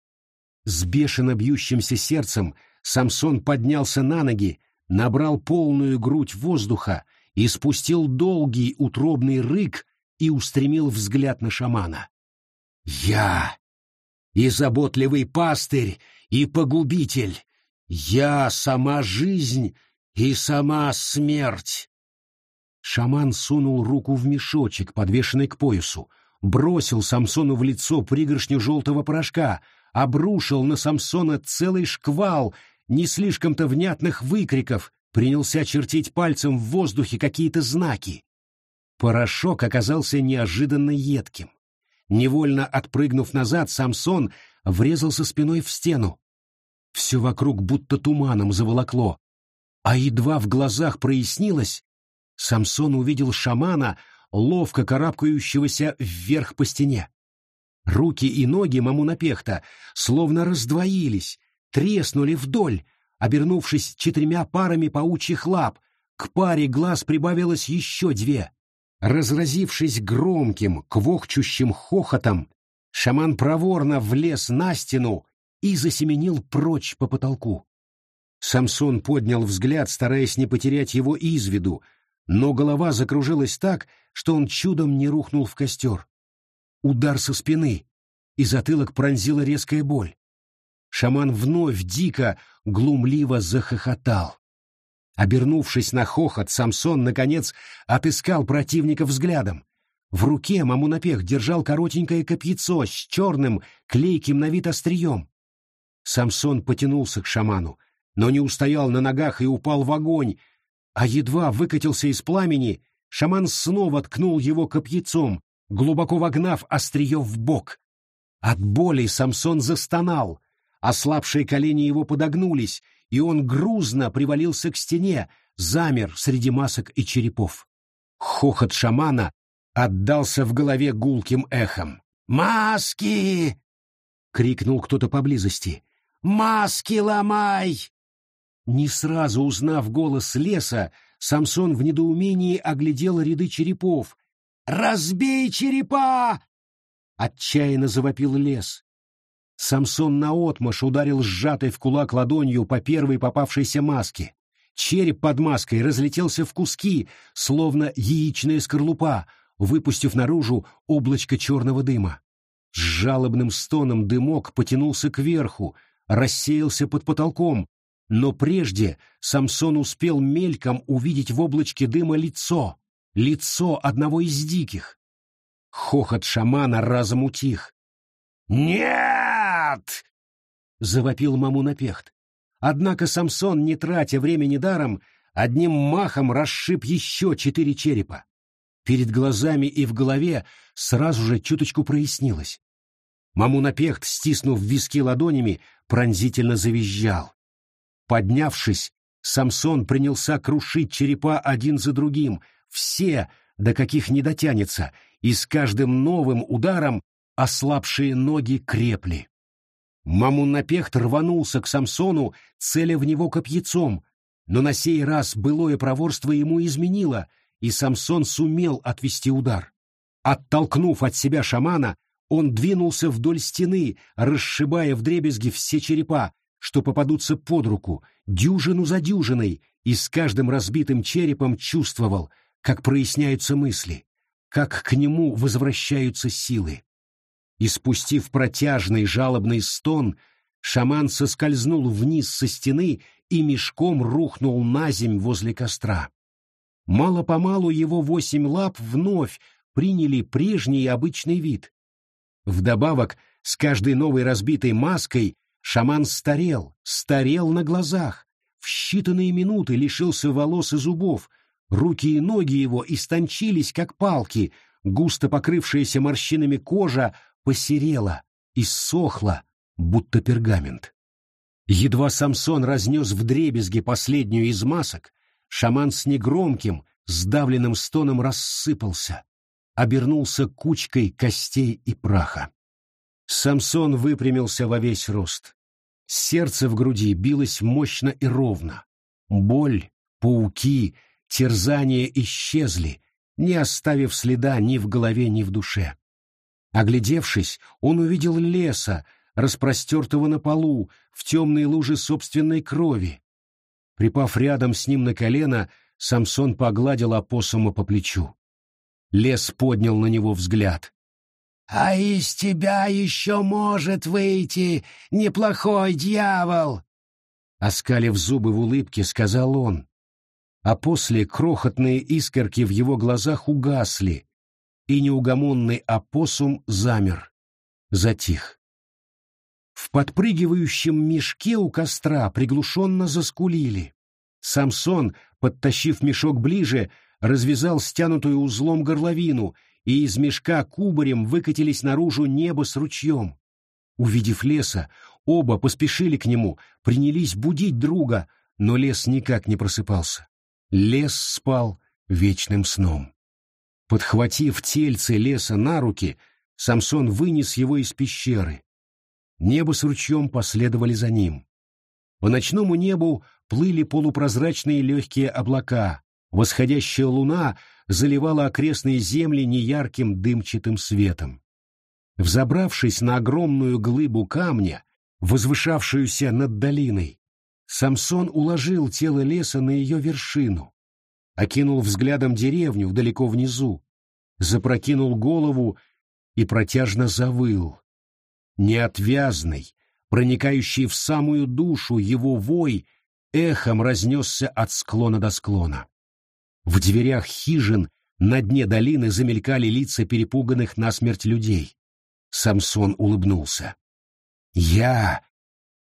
С бешено бьющимся сердцем Самсон поднялся на ноги, набрал полную грудь воздуха и спустил долгий утробный рык и устремил взгляд на шамана. «Я и заботливый пастырь, и погубитель. Я сама жизнь и сама смерть. Шаман сунул руку в мешочек, подвешенный к поясу, бросил Самсону в лицо пригоршню желтого порошка, обрушил на Самсона целый шквал не слишком-то внятных выкриков, принялся чертить пальцем в воздухе какие-то знаки. Порошок оказался неожиданно едким. Невольно отпрыгнув назад, Самсон врезался спиной в стену. Все вокруг будто туманом заволокло. А едва в глазах прояснилось, Самсон увидел шамана, ловко карабкающегося вверх по стене. Руки и ноги Мамунапехта словно раздвоились, треснули вдоль, обернувшись четырьмя парами паучьих лап, к паре глаз прибавилось еще две. Разразившись громким, квохчущим хохотом, шаман проворно влез на стену и засеменил прочь по потолку. Самсон поднял взгляд, стараясь не потерять его из виду, но голова закружилась так, что он чудом не рухнул в костер. Удар со спины, и затылок пронзила резкая боль. Шаман вновь дико, глумливо захохотал. Обернувшись на хохот, Самсон, наконец, отыскал противника взглядом. В руке Мамунапех держал коротенькое копьецо с черным, клейким на вид острием. Самсон потянулся к шаману, но не устоял на ногах и упал в огонь, а едва выкатился из пламени, шаман снова ткнул его копьецом, глубоко вогнав острие в бок. От боли Самсон застонал, ослабшие колени его подогнулись, и он грузно привалился к стене, замер среди масок и черепов. Хохот шамана отдался в голове гулким эхом. «Маски!» — крикнул кто-то поблизости. «Маски ломай!» Не сразу узнав голос леса, Самсон в недоумении оглядел ряды черепов. «Разбей черепа!» Отчаянно завопил лес. Самсон наотмашь ударил сжатой в кулак ладонью по первой попавшейся маске. Череп под маской разлетелся в куски, словно яичная скорлупа, выпустив наружу облачко черного дыма. С жалобным стоном дымок потянулся кверху, рассеялся под потолком, но прежде Самсон успел мельком увидеть в облачке дыма лицо, лицо одного из диких. Хохот шамана разом утих. «Нет!» — завопил Мамунапехт. Однако Самсон, не тратя времени даром, одним махом расшиб еще четыре черепа. Перед глазами и в голове сразу же чуточку прояснилось. Мамунапехт, стиснув виски ладонями, пронзительно завизжал. Поднявшись, Самсон принялся крушить черепа один за другим, все, до каких не дотянется, и с каждым новым ударом ослабшие ноги крепли. Мамунапехт рванулся к Самсону, целя в него копьецом, но на сей раз былое проворство ему изменило, и Самсон сумел отвести удар. Оттолкнув от себя шамана, Он двинулся вдоль стены, расшибая вдребезги все черепа, что попадутся под руку, дюжину за дюжиной, и с каждым разбитым черепом чувствовал, как проясняются мысли, как к нему возвращаются силы. И спустив протяжный жалобный стон, шаман соскользнул вниз со стены и мешком рухнул на земь возле костра. Мало-помалу его восемь лап вновь приняли прежний обычный вид. Вдобавок, с каждой новой разбитой маской шаман старел, старел на глазах, в считанные минуты лишился волос и зубов, руки и ноги его истончились, как палки, густо покрывшаяся морщинами кожа посерела, иссохла, будто пергамент. Едва Самсон разнес вдребезги последнюю из масок, шаман с негромким, сдавленным стоном рассыпался, обернулся кучкой костей и праха. Самсон выпрямился во весь рост. Сердце в груди билось мощно и ровно. Боль, пауки, терзания исчезли, не оставив следа ни в голове, ни в душе. Оглядевшись, он увидел леса, распростертого на полу, в темной луже собственной крови. Припав рядом с ним на колено, Самсон погладил опоссума по плечу. Лес поднял на него взгляд. «А из тебя еще может выйти неплохой дьявол!» Оскалив зубы в улыбке, сказал он. А после крохотные искорки в его глазах угасли, и неугомонный опоссум замер, затих. В подпрыгивающем мешке у костра приглушенно заскулили. Самсон, подтащив мешок ближе, развязал стянутую узлом горловину, и из мешка кубарем выкатились наружу небо с ручьем. Увидев леса, оба поспешили к нему, принялись будить друга, но лес никак не просыпался. Лес спал вечным сном. Подхватив тельце леса на руки, Самсон вынес его из пещеры, Небо с ручьем последовали за ним. По ночному небу плыли полупрозрачные легкие облака, восходящая луна заливала окрестные земли неярким дымчатым светом. Взобравшись на огромную глыбу камня, возвышавшуюся над долиной, Самсон уложил тело леса на ее вершину, окинул взглядом деревню далеко внизу, запрокинул голову и протяжно завыл, неотвязный, проникающий в самую душу его вой, эхом разнесся от склона до склона. В дверях хижин на дне долины замелькали лица перепуганных насмерть людей. Самсон улыбнулся. «Я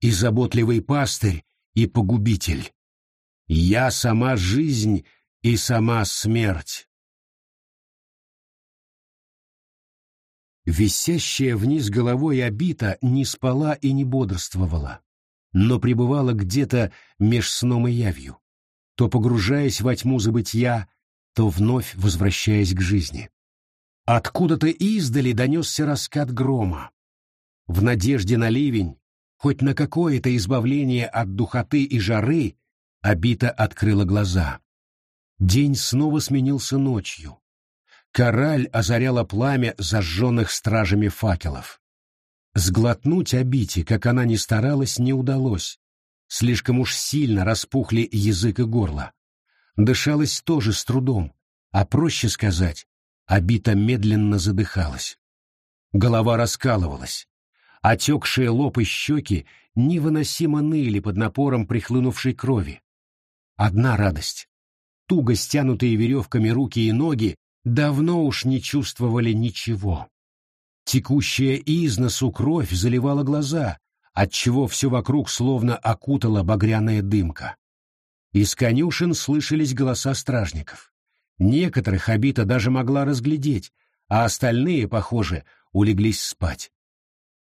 и заботливый пастырь, и погубитель. Я сама жизнь и сама смерть. Висящая вниз головой обита не спала и не бодрствовала, но пребывала где-то меж сном и явью, то погружаясь во тьму забытья, то вновь возвращаясь к жизни. Откуда-то издали донесся раскат грома. В надежде на ливень, хоть на какое-то избавление от духоты и жары, обита открыла глаза. День снова сменился ночью. Кораль озаряла пламя зажженных стражами факелов. Сглотнуть обите, как она ни старалась, не удалось. Слишком уж сильно распухли язык и горло. Дышалось тоже с трудом, а проще сказать, обита медленно задыхалась. Голова раскалывалась. Отекшие лоб и щеки невыносимо ныли под напором прихлынувшей крови. Одна радость. Туго стянутые веревками руки и ноги давно уж не чувствовали ничего. Текущая из носу кровь заливала глаза, отчего все вокруг словно окутала багряная дымка. Из конюшен слышались голоса стражников. Некоторых Абита даже могла разглядеть, а остальные, похоже, улеглись спать.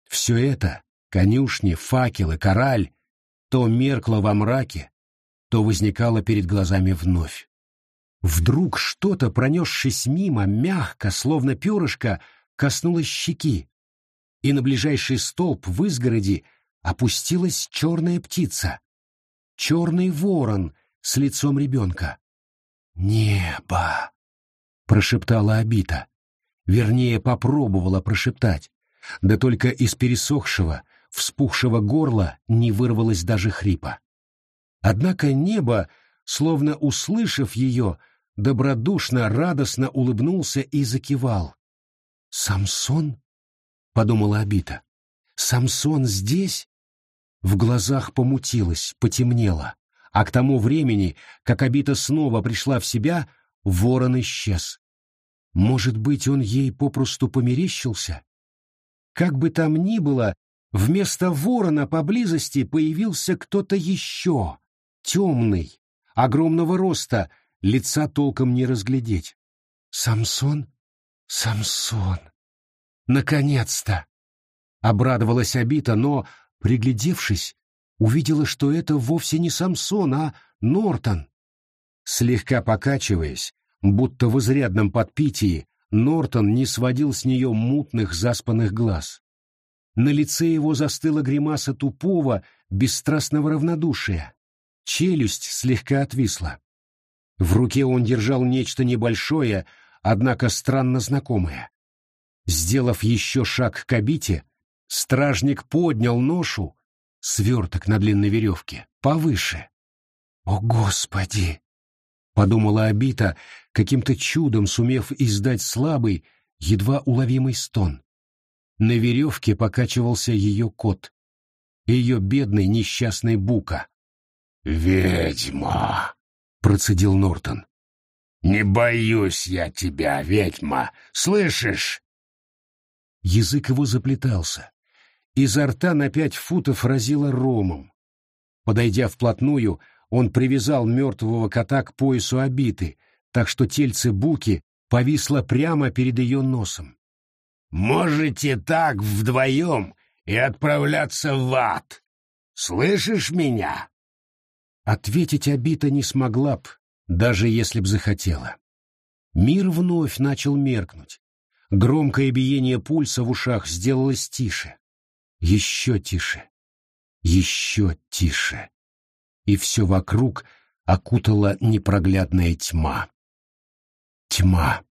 Все это — конюшни, факелы, кораль — то меркло во мраке, то возникало перед глазами вновь. Вдруг что-то, пронесшись мимо, мягко, словно перышко, коснулось щеки, и на ближайший столб в изгороди опустилась черная птица. Черный ворон с лицом ребенка. «Небо!» — прошептала Абита. Вернее, попробовала прошептать, Да только из пересохшего, вспухшего горла не вырвалось даже хрипа. Однако небо, словно услышав ее, добродушно, радостно улыбнулся и закивал. «Самсон?» — подумала Абита. «Самсон здесь?» В глазах помутилось, потемнело, а к тому времени, как Абита снова пришла в себя, ворон исчез. Может быть, он ей попросту померещился? Как бы там ни было, вместо ворона поблизости появился кто-то еще, темный, огромного роста, лица толком не разглядеть. «Самсон? Самсон! Наконец-то!» Обрадовалась Абита, но, приглядевшись, увидела, что это вовсе не Самсон, а Нортон. Слегка покачиваясь, будто в изрядном подпитии, Нортон не сводил с нее мутных заспанных глаз. На лице его застыла гримаса тупого, бесстрастного равнодушия. Челюсть слегка отвисла. В руке он держал нечто небольшое, однако странно знакомое. Сделав еще шаг к обите, стражник поднял ношу, сверток на длинной веревке, повыше. «О, Господи!» — подумала Абита, каким-то чудом сумев издать слабый, едва уловимый стон. На веревке покачивался ее кот, ее бедный несчастный Бука. «Ведьма!» — процедил Нортон. «Не боюсь я тебя, ведьма, слышишь?» Язык его заплетался. Изо рта на пять футов разило ромом. Подойдя вплотную, он привязал мертвого кота к поясу обиты, так что тельце Буки повисло прямо перед ее носом. «Можете так вдвоем и отправляться в ад. Слышишь меня?» Ответить Абита не смогла б, даже если б захотела. Мир вновь начал меркнуть. Громкое биение пульса в ушах сделалось тише. Еще тише. Еще тише. И все вокруг окутала непроглядная тьма. Тьма.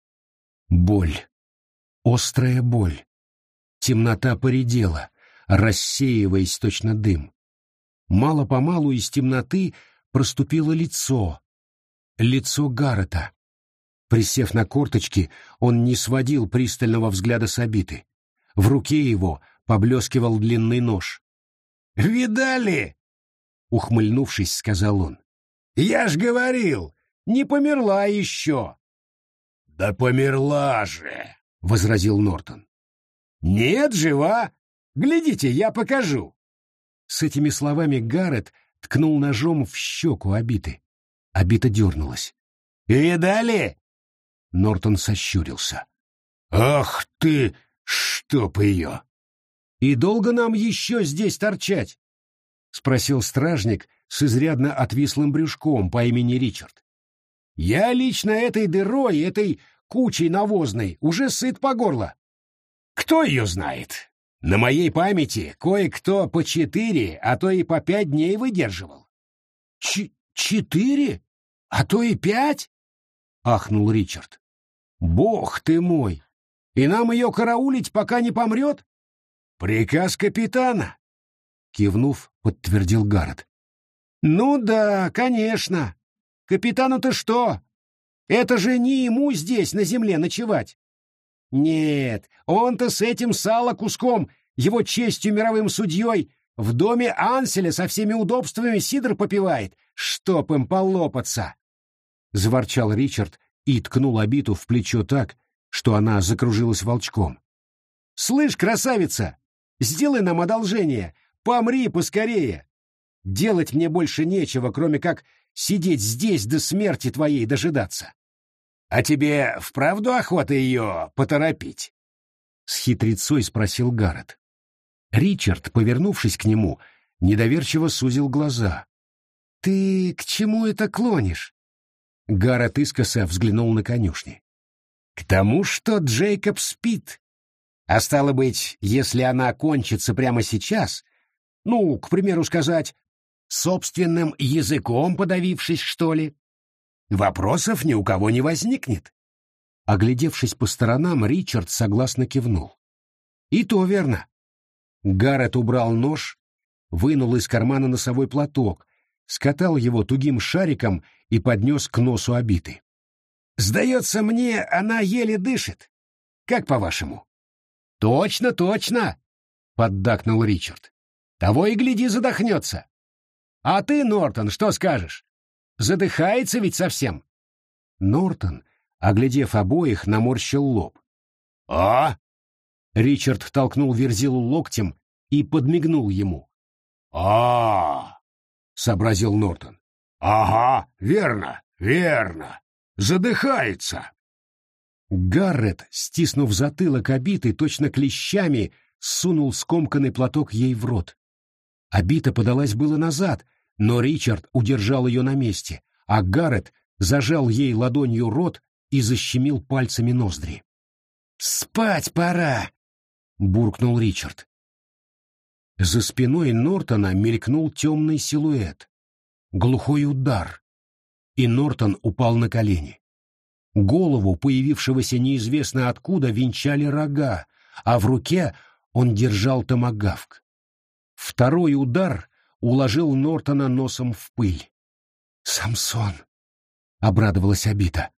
Боль. Острая боль. Темнота поредела, рассеиваясь точно дым. Мало-помалу из темноты проступило лицо. Лицо Гаррета. Присев на корточки, он не сводил пристального взгляда с обиты. В руке его поблескивал длинный нож. «Видали?» — ухмыльнувшись, сказал он. «Я ж говорил, не померла еще!» «Да померла же!» — возразил Нортон. «Нет, жива! Глядите, я покажу!» С этими словами Гаррет ткнул ножом в щеку Обиты. Обита дернулась. «Видали?» Нортон сощурился. «Ах ты, чтоб ее!» «И долго нам еще здесь торчать?» — спросил стражник с изрядно отвислым брюшком по имени Ричард. «Я лично этой дырой, этой кучей навозной уже сыт по горло». «Кто ее знает? На моей памяти кое-кто по четыре, а то и по пять дней выдерживал. Ч четыре? А то и пять? Ахнул Ричард. Бог ты мой! И нам ее караулить, пока не помрет? Приказ капитана. Кивнув, подтвердил Гаррет. Ну да, конечно. Капитану-то что? Это же не ему здесь, на земле, ночевать. Нет, он-то с этим сало куском, его честью мировым судьей, в доме Анселя со всеми удобствами сидр попивает, чтоб им полопаться. Заворчал Ричард и ткнул обиту в плечо так, что она закружилась волчком. «Слышь, красавица, сделай нам одолжение, помри поскорее. Делать мне больше нечего, кроме как сидеть здесь до смерти твоей дожидаться». «А тебе вправду охота ее поторопить?» С хитрецой спросил Гаррет. Ричард, повернувшись к нему, недоверчиво сузил глаза. «Ты к чему это клонишь?» Гаррет искоса взглянул на конюшни. «К тому, что Джейкоб спит. А стало быть, если она кончится прямо сейчас, ну, к примеру сказать, собственным языком подавившись, что ли, Вопросов ни у кого не возникнет. Оглядевшись по сторонам, Ричард согласно кивнул. И то верно. Гаррет убрал нож, вынул из кармана носовой платок, скатал его тугим шариком и поднес к носу обиты. «Сдается мне, она еле дышит. Как по-вашему?» «Точно, точно!» — поддакнул Ричард. «Того и гляди, задохнется. А ты, Нортон, что скажешь? Задыхается ведь совсем?» Нортон, оглядев обоих, наморщил лоб. «А?» Ричард толкнул Верзилу локтем и подмигнул ему. а сообразил Нортон. «Ага, верно, верно. Задыхается!» Гаррет, стиснув затылок обиты, точно клещами, сунул скомканный платок ей в рот. Обита подалась было назад, но Ричард удержал ее на месте, а Гаррет зажал ей ладонью рот и защемил пальцами ноздри. «Спать пора!» — буркнул Ричард. За спиной Нортона мелькнул темный силуэт. Глухой удар. И Нортон упал на колени. Голову, появившегося неизвестно откуда, венчали рога, а в руке он держал томагавк. Второй удар уложил Нортона носом в пыль. «Самсон!» — обрадовалась Абита.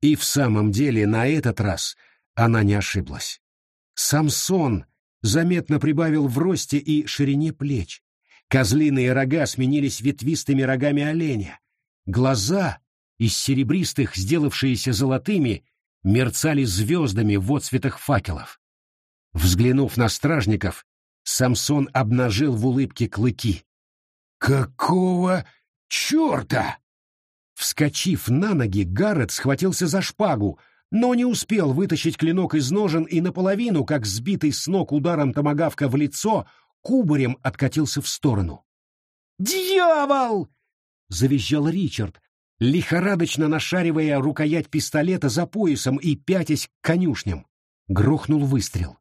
И в самом деле на этот раз она не ошиблась. Самсон заметно прибавил в росте и ширине плеч. Козлиные рога сменились ветвистыми рогами оленя. Глаза, из серебристых, сделавшиеся золотыми, мерцали звездами в отцветах факелов. Взглянув на стражников, Самсон обнажил в улыбке клыки. «Какого черта?» Вскочив на ноги, Гаррет схватился за шпагу, но не успел вытащить клинок из ножен и наполовину, как сбитый с ног ударом томагавка в лицо, кубарем откатился в сторону. «Дьявол!» — завизжал Ричард, лихорадочно нашаривая рукоять пистолета за поясом и пятясь к конюшням. Грохнул выстрел.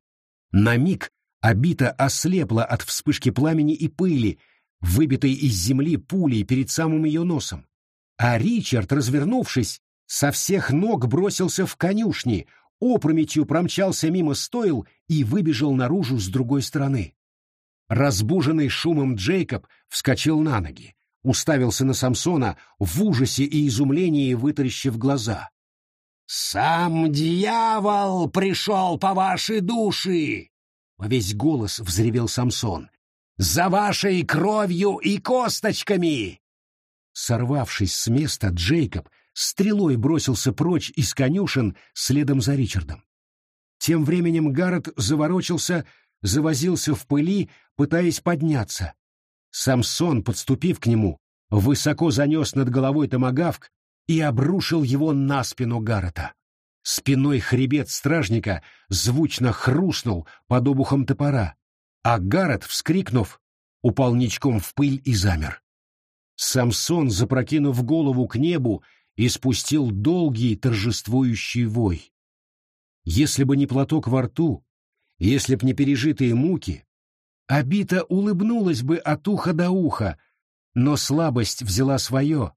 На миг обита ослепла от вспышки пламени и пыли, выбитой из земли пулей перед самым ее носом. А Ричард, развернувшись, со всех ног бросился в конюшни, опрометью промчался мимо стоил и выбежал наружу с другой стороны. Разбуженный шумом Джейкоб вскочил на ноги, уставился на Самсона в ужасе и изумлении, вытаращив глаза. «Сам дьявол пришел по вашей души!» Во весь голос взревел Самсон. «За вашей кровью и косточками!» Сорвавшись с места, Джейкоб стрелой бросился прочь из конюшен следом за Ричардом. Тем временем Гаррет заворочился, завозился в пыли, пытаясь подняться. Самсон, подступив к нему, высоко занес над головой томагавк и обрушил его на спину Гаррета. Спиной хребет стражника звучно хрустнул под обухом топора, а Гаррет, вскрикнув, упал ничком в пыль и замер. Самсон, запрокинув голову к небу, испустил долгий торжествующий вой. Если бы не платок во рту, если б не пережитые муки, Абита улыбнулась бы от уха до уха, но слабость взяла свое,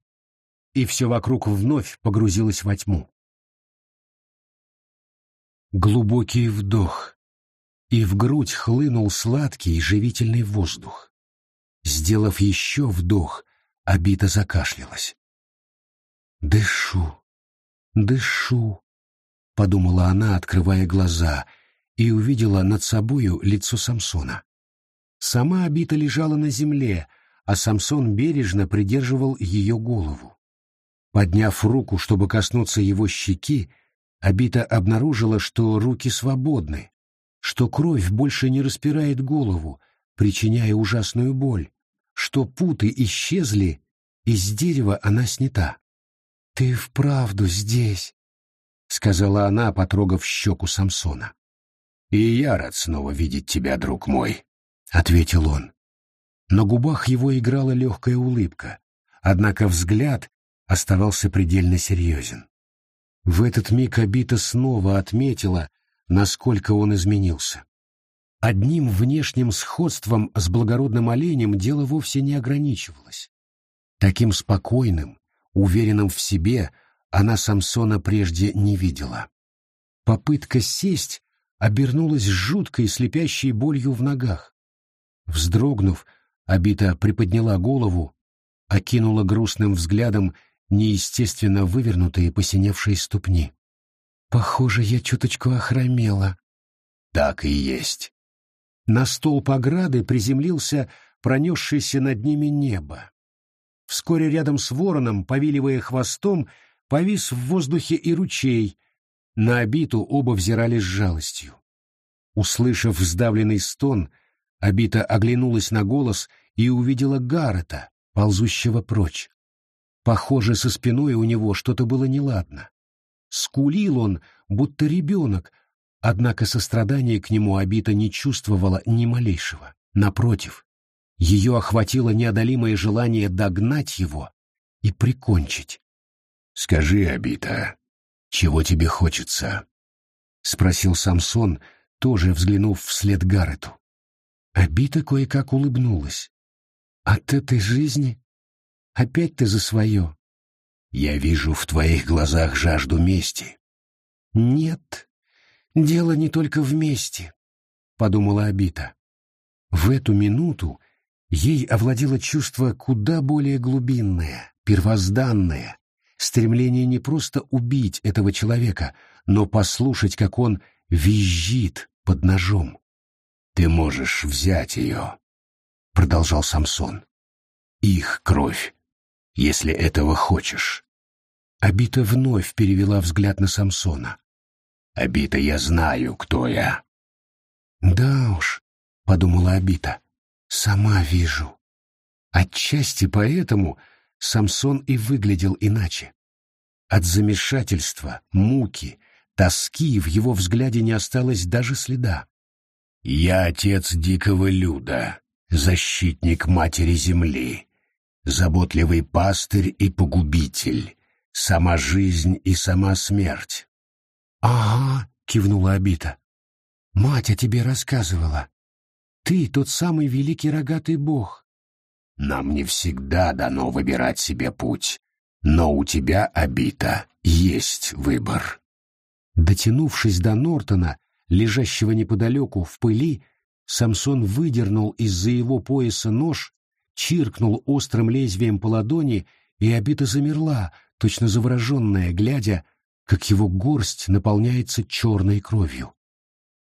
и все вокруг вновь погрузилось во тьму. Глубокий вдох, и в грудь хлынул сладкий живительный воздух. Сделав еще вдох, Обита закашлялась. «Дышу, дышу», — подумала она, открывая глаза, и увидела над собою лицо Самсона. Сама Обита лежала на земле, а Самсон бережно придерживал ее голову. Подняв руку, чтобы коснуться его щеки, Обита обнаружила, что руки свободны, что кровь больше не распирает голову, причиняя ужасную боль, что путы исчезли, и с дерева она снята. «Ты вправду здесь», — сказала она, потрогав щеку Самсона. «И я рад снова видеть тебя, друг мой», — ответил он. На губах его играла легкая улыбка, однако взгляд оставался предельно серьезен. В этот миг Абита снова отметила, насколько он изменился. Одним внешним сходством с благородным оленем дело вовсе не ограничивалось. Таким спокойным, уверенным в себе, она Самсона прежде не видела. Попытка сесть обернулась жуткой слепящей болью в ногах. Вздрогнув, Абита приподняла голову, окинула грустным взглядом неестественно вывернутые посиневшие ступни. «Похоже, я чуточку охромела». «Так и есть». На столб ограды приземлился пронесшееся над ними небо. Вскоре рядом с вороном, повиливая хвостом, повис в воздухе и ручей. На обиту оба взирали с жалостью. Услышав сдавленный стон, Абита оглянулась на голос и увидела Гаррета, ползущего прочь. Похоже, со спиной у него что-то было неладно. Скулил он, будто ребенок, однако сострадания к нему Абита не чувствовала ни малейшего. Напротив, ее охватило неодолимое желание догнать его и прикончить. «Скажи, Абита, чего тебе хочется?» — спросил Самсон, тоже взглянув вслед Гаррету. Абита кое-как улыбнулась. «От этой жизни? Опять ты за свое?» «Я вижу в твоих глазах жажду мести». «Нет, дело не только в мести», — подумала Абита. В эту минуту Ей овладело чувство куда более глубинное, первозданное, стремление не просто убить этого человека, но послушать, как он визжит под ножом. «Ты можешь взять ее», — продолжал Самсон. «Их кровь, если этого хочешь». Абита вновь перевела взгляд на Самсона. «Абита, я знаю, кто я». «Да уж», — подумала Абита, Сама вижу. Отчасти поэтому Самсон и выглядел иначе. От замешательства, муки, тоски в его взгляде не осталось даже следа. «Я отец дикого люда, защитник матери земли, заботливый пастырь и погубитель, сама жизнь и сама смерть». «Ага», — кивнула Абита. «Мать о тебе рассказывала. Ты тот самый великий рогатый бог. Нам не всегда дано выбирать себе путь, но у тебя, Абита, есть выбор. Дотянувшись до Нортона, лежащего неподалеку в пыли, Самсон выдернул из-за его пояса нож, чиркнул острым лезвием по ладони, и Абита замерла, точно завороженная, глядя, как его горсть наполняется черной кровью.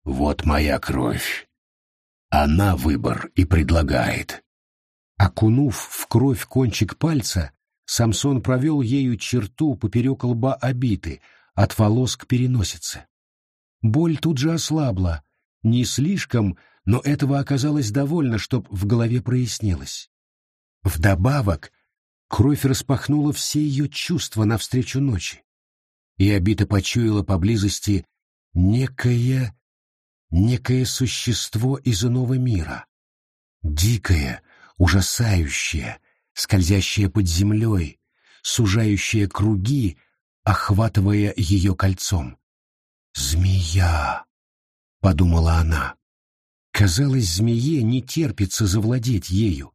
«Вот моя кровь. Она выбор и предлагает. Окунув в кровь кончик пальца, Самсон провел ею черту поперек лба обиты, от волос к переносице. Боль тут же ослабла, не слишком, но этого оказалось довольно, чтоб в голове прояснилось. Вдобавок, кровь распахнула все ее чувства навстречу ночи, и обита почуяла поблизости некое некое существо из иного мира. Дикое, ужасающее, скользящее под землей, сужающее круги, охватывая ее кольцом. «Змея!» — подумала она. Казалось, змее не терпится завладеть ею,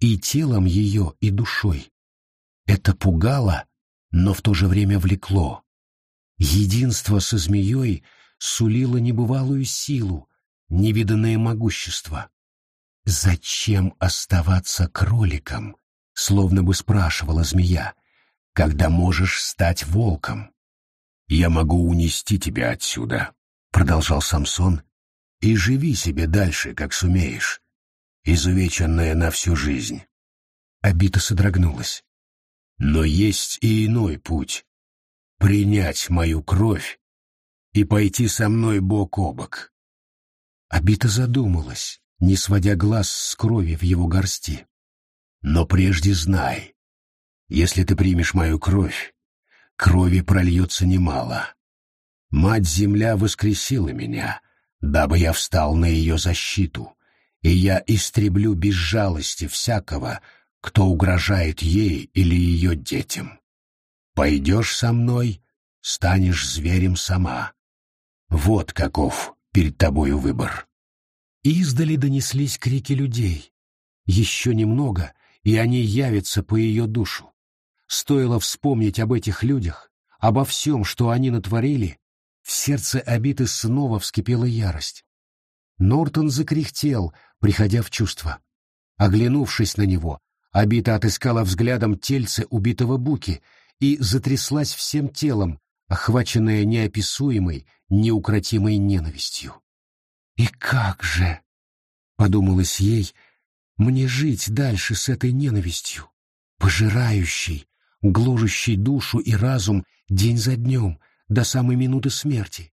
и телом ее, и душой. Это пугало, но в то же время влекло. Единство со змеей — сулило небывалую силу, невиданное могущество. «Зачем оставаться кроликом?» — словно бы спрашивала змея, «когда можешь стать волком?» «Я могу унести тебя отсюда», — продолжал Самсон, «и живи себе дальше, как сумеешь, изувеченная на всю жизнь». Обита содрогнулась. «Но есть и иной путь — принять мою кровь и пойти со мной бок о бок. Абита задумалась, не сводя глаз с крови в его горсти. Но прежде знай, если ты примешь мою кровь, крови прольется немало. Мать-Земля воскресила меня, дабы я встал на ее защиту, и я истреблю без жалости всякого, кто угрожает ей или ее детям. Пойдешь со мной, станешь зверем сама. Вот каков перед тобою выбор. Издали донеслись крики людей. Еще немного, и они явятся по ее душу. Стоило вспомнить об этих людях, обо всем, что они натворили, В сердце обиты снова вскипела ярость. Нортон закряхтел, приходя в чувство. Оглянувшись на него, Обита отыскала взглядом тельце убитого Буки и затряслась всем телом, охваченная неописуемой, неукротимой ненавистью. «И как же?» — подумалось ей, — «мне жить дальше с этой ненавистью, пожирающей, гложущей душу и разум день за днем, до самой минуты смерти».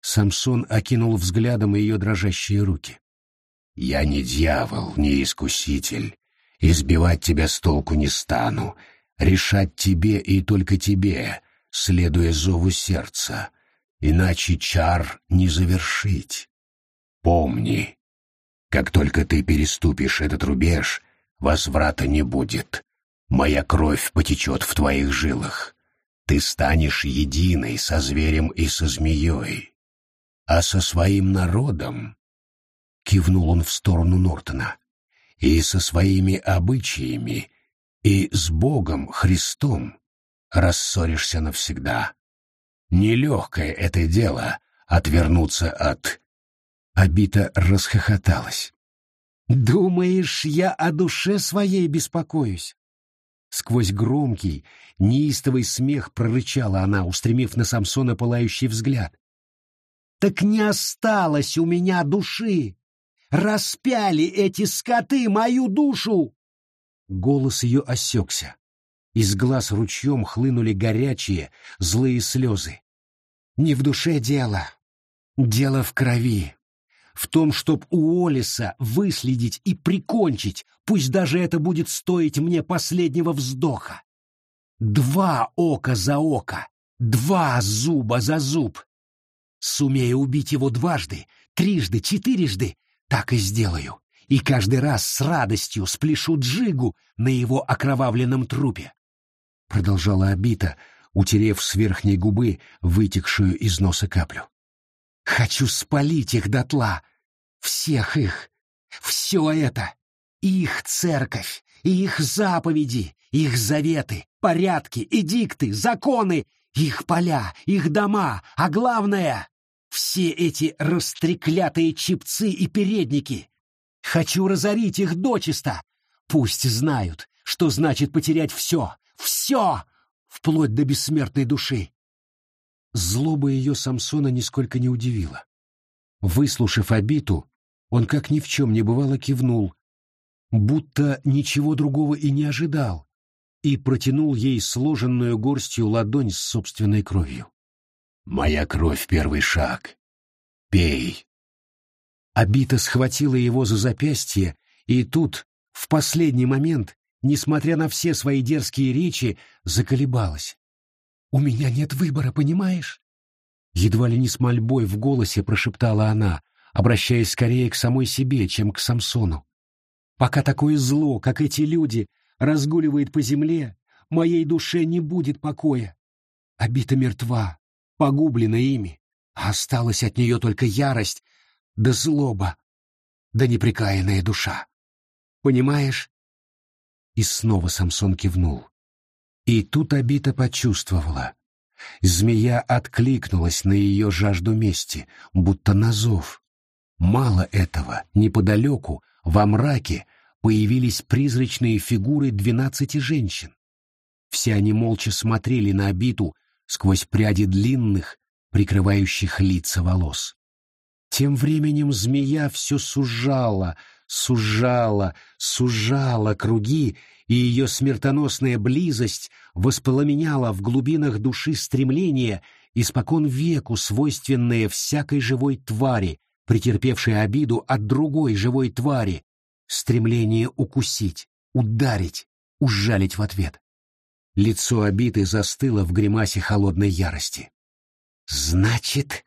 Самсон окинул взглядом ее дрожащие руки. «Я не дьявол, не искуситель, избивать тебя с толку не стану, решать тебе и только тебе, следуя зову сердца, иначе чар не завершить. Помни, как только ты переступишь этот рубеж, возврата не будет. Моя кровь потечет в твоих жилах. Ты станешь единой со зверем и со змеей. А со своим народом, — кивнул он в сторону Нортона, — и со своими обычаями, и с Богом Христом рассоришься навсегда. Нелегкое это дело — отвернуться от... Обита расхохоталась. «Думаешь, я о душе своей беспокоюсь?» Сквозь громкий, неистовый смех прорычала она, устремив на Самсона пылающий взгляд. «Так не осталось у меня души! Распяли эти скоты мою душу!» Голос ее осекся. Из глаз ручьем хлынули горячие, злые слезы. «Не в душе дело. Дело в крови в том, чтоб у Олиса выследить и прикончить, пусть даже это будет стоить мне последнего вздоха. Два ока за око, два зуба за зуб. Сумею убить его дважды, трижды, четырежды, так и сделаю. И каждый раз с радостью спляшу джигу на его окровавленном трупе. Продолжала Абита, утерев с верхней губы вытекшую из носа каплю. Хочу спалить их дотла, всех их, все это, их церковь, их заповеди, их заветы, порядки, эдикты, законы, их поля, их дома, а главное — все эти растреклятые чипцы и передники. Хочу разорить их дочисто. Пусть знают, что значит потерять все, все, вплоть до бессмертной души. Злоба ее Самсона нисколько не удивила. Выслушав обиту, он как ни в чем не бывало кивнул, будто ничего другого и не ожидал, и протянул ей сложенную горстью ладонь с собственной кровью. «Моя кровь — первый шаг. Пей!» Обита схватила его за запястье, и тут, в последний момент, несмотря на все свои дерзкие речи, заколебалась. «У меня нет выбора, понимаешь?» Едва ли не с мольбой в голосе прошептала она, обращаясь скорее к самой себе, чем к Самсону. «Пока такое зло, как эти люди, разгуливает по земле, моей душе не будет покоя. Обита мертва, погублена ими, а осталась от нее только ярость да злоба, да непрекаянная душа. Понимаешь?» И снова Самсон кивнул. И тут Абита почувствовала. Змея откликнулась на ее жажду мести, будто на зов. Мало этого, неподалеку, во мраке, появились призрачные фигуры двенадцати женщин. Все они молча смотрели на Абиту сквозь пряди длинных, прикрывающих лица волос. Тем временем змея все сужала, сужала, сужала круги и ее смертоносная близость воспламеняла в глубинах души стремление, испокон веку свойственное всякой живой твари, претерпевшей обиду от другой живой твари, стремление укусить, ударить, ужалить в ответ. Лицо обиты застыло в гримасе холодной ярости. «Значит,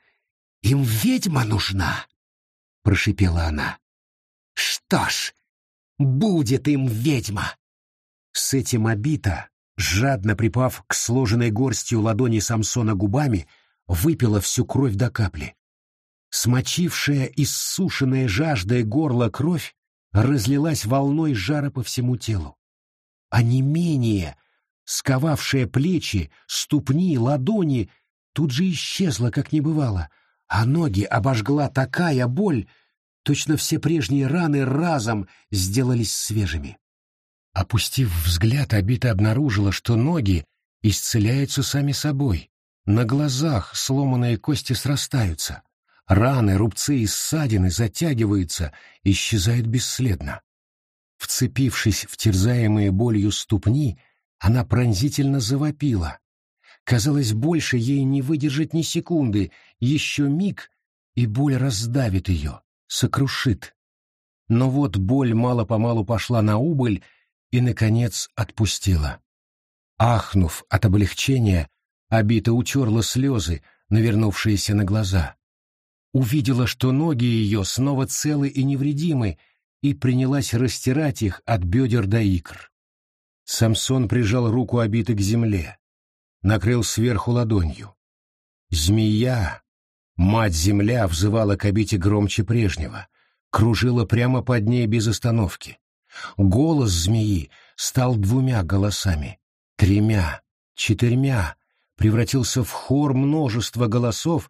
им ведьма нужна?» — прошипела она. «Что ж, будет им ведьма!» С этим обита, жадно припав к сложенной горстью ладони Самсона губами, выпила всю кровь до капли. Смочившая и ссушенная жаждой горло кровь разлилась волной жара по всему телу. А не менее, сковавшая плечи, ступни, ладони, тут же исчезла, как не бывало, а ноги обожгла такая боль, точно все прежние раны разом сделались свежими. Опустив взгляд, Абита обнаружила, что ноги исцеляются сами собой. На глазах сломанные кости срастаются. Раны, рубцы и ссадины затягиваются, исчезают бесследно. Вцепившись в терзаемые болью ступни, она пронзительно завопила. Казалось, больше ей не выдержать ни секунды, еще миг, и боль раздавит ее, сокрушит. Но вот боль мало-помалу пошла на убыль и, наконец, отпустила. Ахнув от облегчения, Абита утерла слезы, навернувшиеся на глаза увидела, что ноги ее снова целы и невредимы, и принялась растирать их от бедер до икр. Самсон прижал руку обиты к земле, накрыл сверху ладонью. Змея, мать-земля, взывала к обите громче прежнего, кружила прямо под ней без остановки. Голос змеи стал двумя голосами, тремя, четырьмя, превратился в хор множества голосов,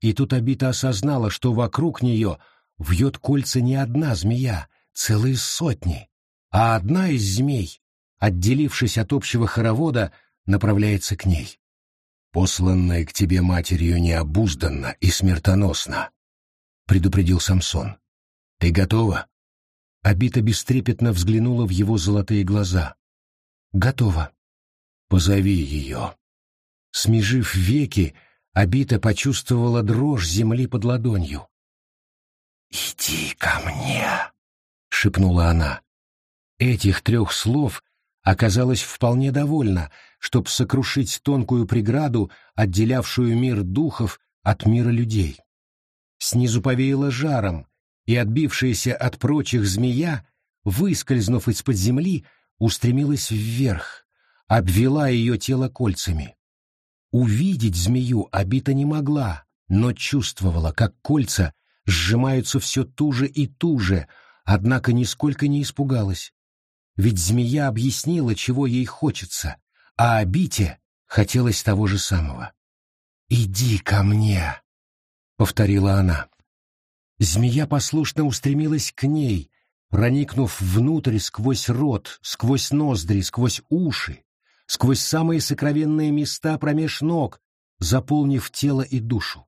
и тут Абита осознала, что вокруг нее вьет кольца не одна змея, целые сотни, а одна из змей, отделившись от общего хоровода, направляется к ней. «Посланная к тебе матерью необузданно и смертоносно», — предупредил Самсон. «Ты готова?» Абита бестрепетно взглянула в его золотые глаза. «Готова». «Позови ее». Смежив веки, Абита почувствовала дрожь земли под ладонью. «Иди ко мне!» — шепнула она. Этих трех слов оказалось вполне довольно, чтобы сокрушить тонкую преграду, отделявшую мир духов от мира людей. Снизу повеяло жаром, и отбившаяся от прочих змея, выскользнув из-под земли, устремилась вверх, обвела ее тело кольцами. Увидеть змею Абита не могла, но чувствовала, как кольца сжимаются все туже и туже, однако нисколько не испугалась. Ведь змея объяснила, чего ей хочется, а Абите хотелось того же самого. «Иди ко мне», — повторила она. Змея послушно устремилась к ней, проникнув внутрь сквозь рот, сквозь ноздри, сквозь уши, сквозь самые сокровенные места промеж ног, заполнив тело и душу.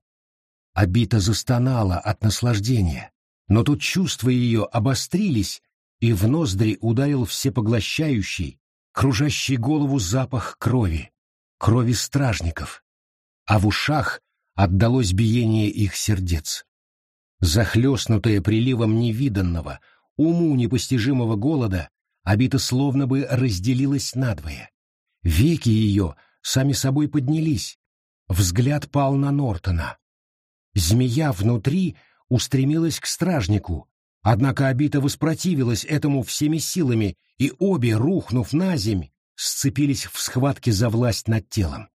Обита застонала от наслаждения, но тут чувства ее обострились, и в ноздри ударил всепоглощающий, кружащий голову запах крови, крови стражников, а в ушах отдалось биение их сердец. Захлестнутая приливом невиданного, уму непостижимого голода, Обита словно бы разделилась надвое. Веки ее сами собой поднялись. Взгляд пал на Нортона. Змея внутри устремилась к стражнику, однако Абита воспротивилась этому всеми силами, и обе, рухнув на земь, сцепились в схватке за власть над телом.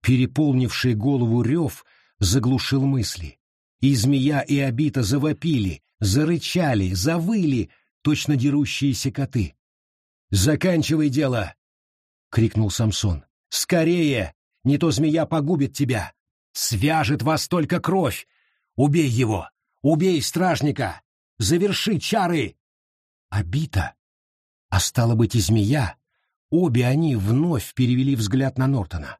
Переполнивший голову рев заглушил мысли. И змея, и Абита завопили, зарычали, завыли, точно дерущиеся коты. «Заканчивай дело!» — крикнул Самсон. «Скорее! Не то змея погубит тебя! Свяжет вас только кровь! Убей его! Убей стражника! Заверши чары!» Обита, а стало быть и змея, обе они вновь перевели взгляд на Нортона.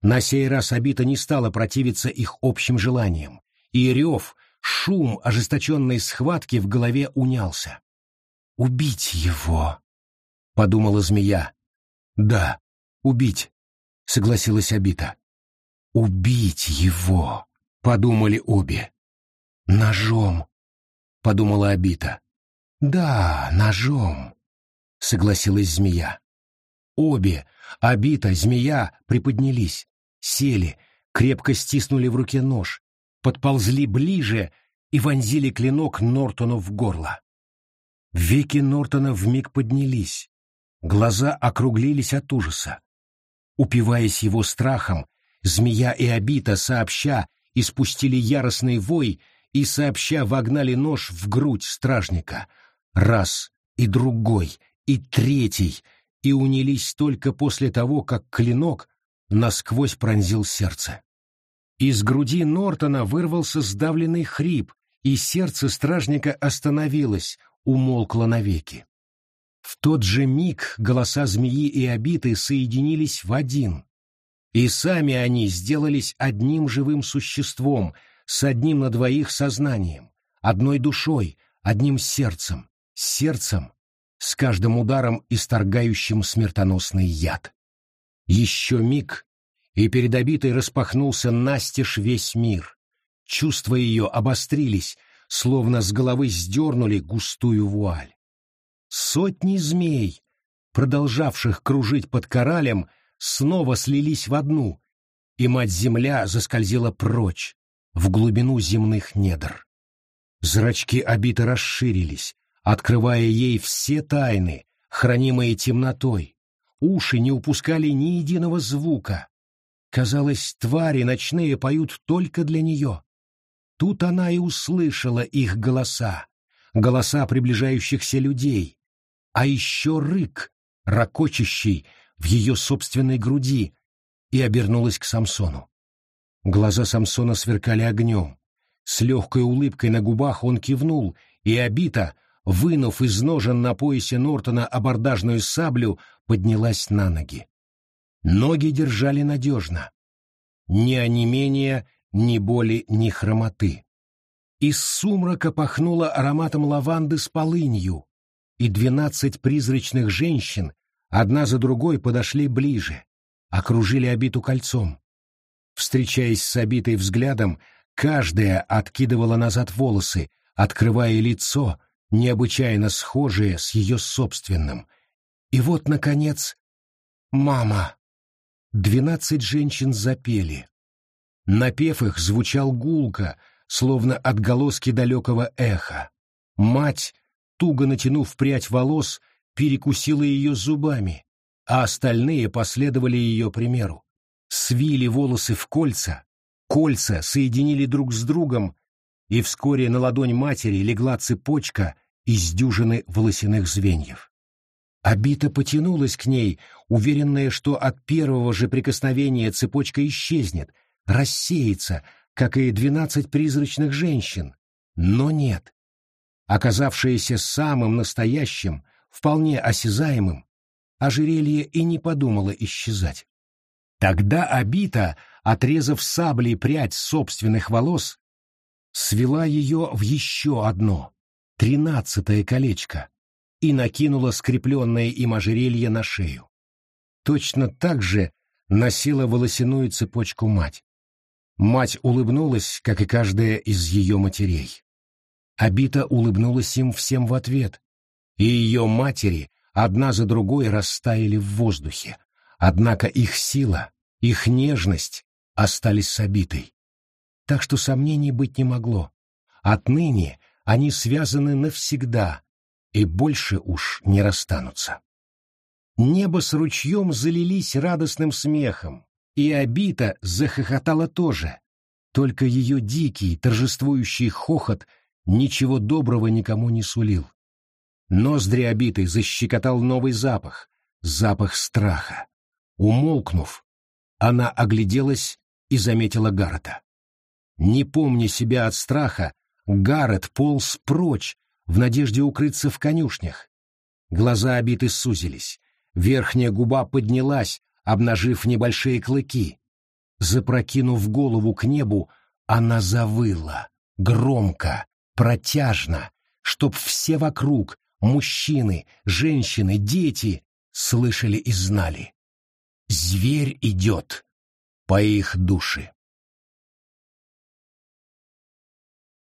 На сей раз Обита не стала противиться их общим желаниям, и рев, шум ожесточенной схватки в голове унялся. «Убить его!» — подумала змея. «Да, убить», — согласилась Абита. «Убить его», — подумали обе. «Ножом», — подумала Абита. «Да, ножом», — согласилась змея. Обе, Абита, змея, приподнялись, сели, крепко стиснули в руке нож, подползли ближе и вонзили клинок Нортону в горло. Веки Нортона вмиг поднялись, Глаза округлились от ужаса. Упиваясь его страхом, змея и обита сообща испустили яростный вой и сообща вогнали нож в грудь стражника. Раз, и другой, и третий, и унялись только после того, как клинок насквозь пронзил сердце. Из груди Нортона вырвался сдавленный хрип, и сердце стражника остановилось, умолкло навеки. В тот же миг голоса змеи и обиты соединились в один, и сами они сделались одним живым существом, с одним на двоих сознанием, одной душой, одним сердцем, сердцем, с каждым ударом исторгающим смертоносный яд. Еще миг, и перед обитой распахнулся настежь весь мир. Чувства ее обострились, словно с головы сдернули густую вуаль. Сотни змей, продолжавших кружить под коралем, снова слились в одну, и мать-земля заскользила прочь, в глубину земных недр. Зрачки обиты расширились, открывая ей все тайны, хранимые темнотой. Уши не упускали ни единого звука. Казалось, твари ночные поют только для нее. Тут она и услышала их голоса, голоса приближающихся людей, а еще рык, ракочащий в ее собственной груди, и обернулась к Самсону. Глаза Самсона сверкали огнем. С легкой улыбкой на губах он кивнул, и Обита, вынув из ножен на поясе Нортона абордажную саблю, поднялась на ноги. Ноги держали надежно. Ни онемения, ни боли, ни хромоты. Из сумрака пахнуло ароматом лаванды с полынью, и двенадцать призрачных женщин одна за другой подошли ближе, окружили обиту кольцом. Встречаясь с обитой взглядом, каждая откидывала назад волосы, открывая лицо, необычайно схожее с ее собственным. И вот, наконец, «Мама!» Двенадцать женщин запели. Напев их звучал гулко, словно отголоски далекого эха. Мать, туго натянув прядь волос, перекусила ее зубами, а остальные последовали ее примеру. Свили волосы в кольца, кольца соединили друг с другом, и вскоре на ладонь матери легла цепочка из дюжины волосяных звеньев. Абита потянулась к ней, уверенная, что от первого же прикосновения цепочка исчезнет, рассеется, как и двенадцать призрачных женщин. Но нет. Оказавшееся самым настоящим, вполне осязаемым, ожерелье и не подумало исчезать. Тогда Абита, отрезав саблей прядь собственных волос, свела ее в еще одно, тринадцатое колечко, и накинула скрепленное им ожерелье на шею. Точно так же носила волосяную цепочку мать. Мать улыбнулась, как и каждая из ее матерей. Абита улыбнулась им всем в ответ, и ее матери одна за другой растаяли в воздухе, однако их сила, их нежность остались с. Так что сомнений быть не могло. Отныне они связаны навсегда и больше уж не расстанутся. Небо с ручьем залились радостным смехом, и Абита захохотала тоже, только ее дикий, торжествующий хохот ничего доброго никому не сулил. Ноздри Абиты защекотал новый запах, запах страха. Умолкнув, она огляделась и заметила Гаррета. Не помня себя от страха, Гаррет полз прочь, в надежде укрыться в конюшнях. Глаза обиты сузились, верхняя губа поднялась, обнажив небольшие клыки. Запрокинув голову к небу, она завыла, громко, протяжно, чтоб все вокруг, мужчины, женщины, дети, слышали и знали. Зверь идет по их душе.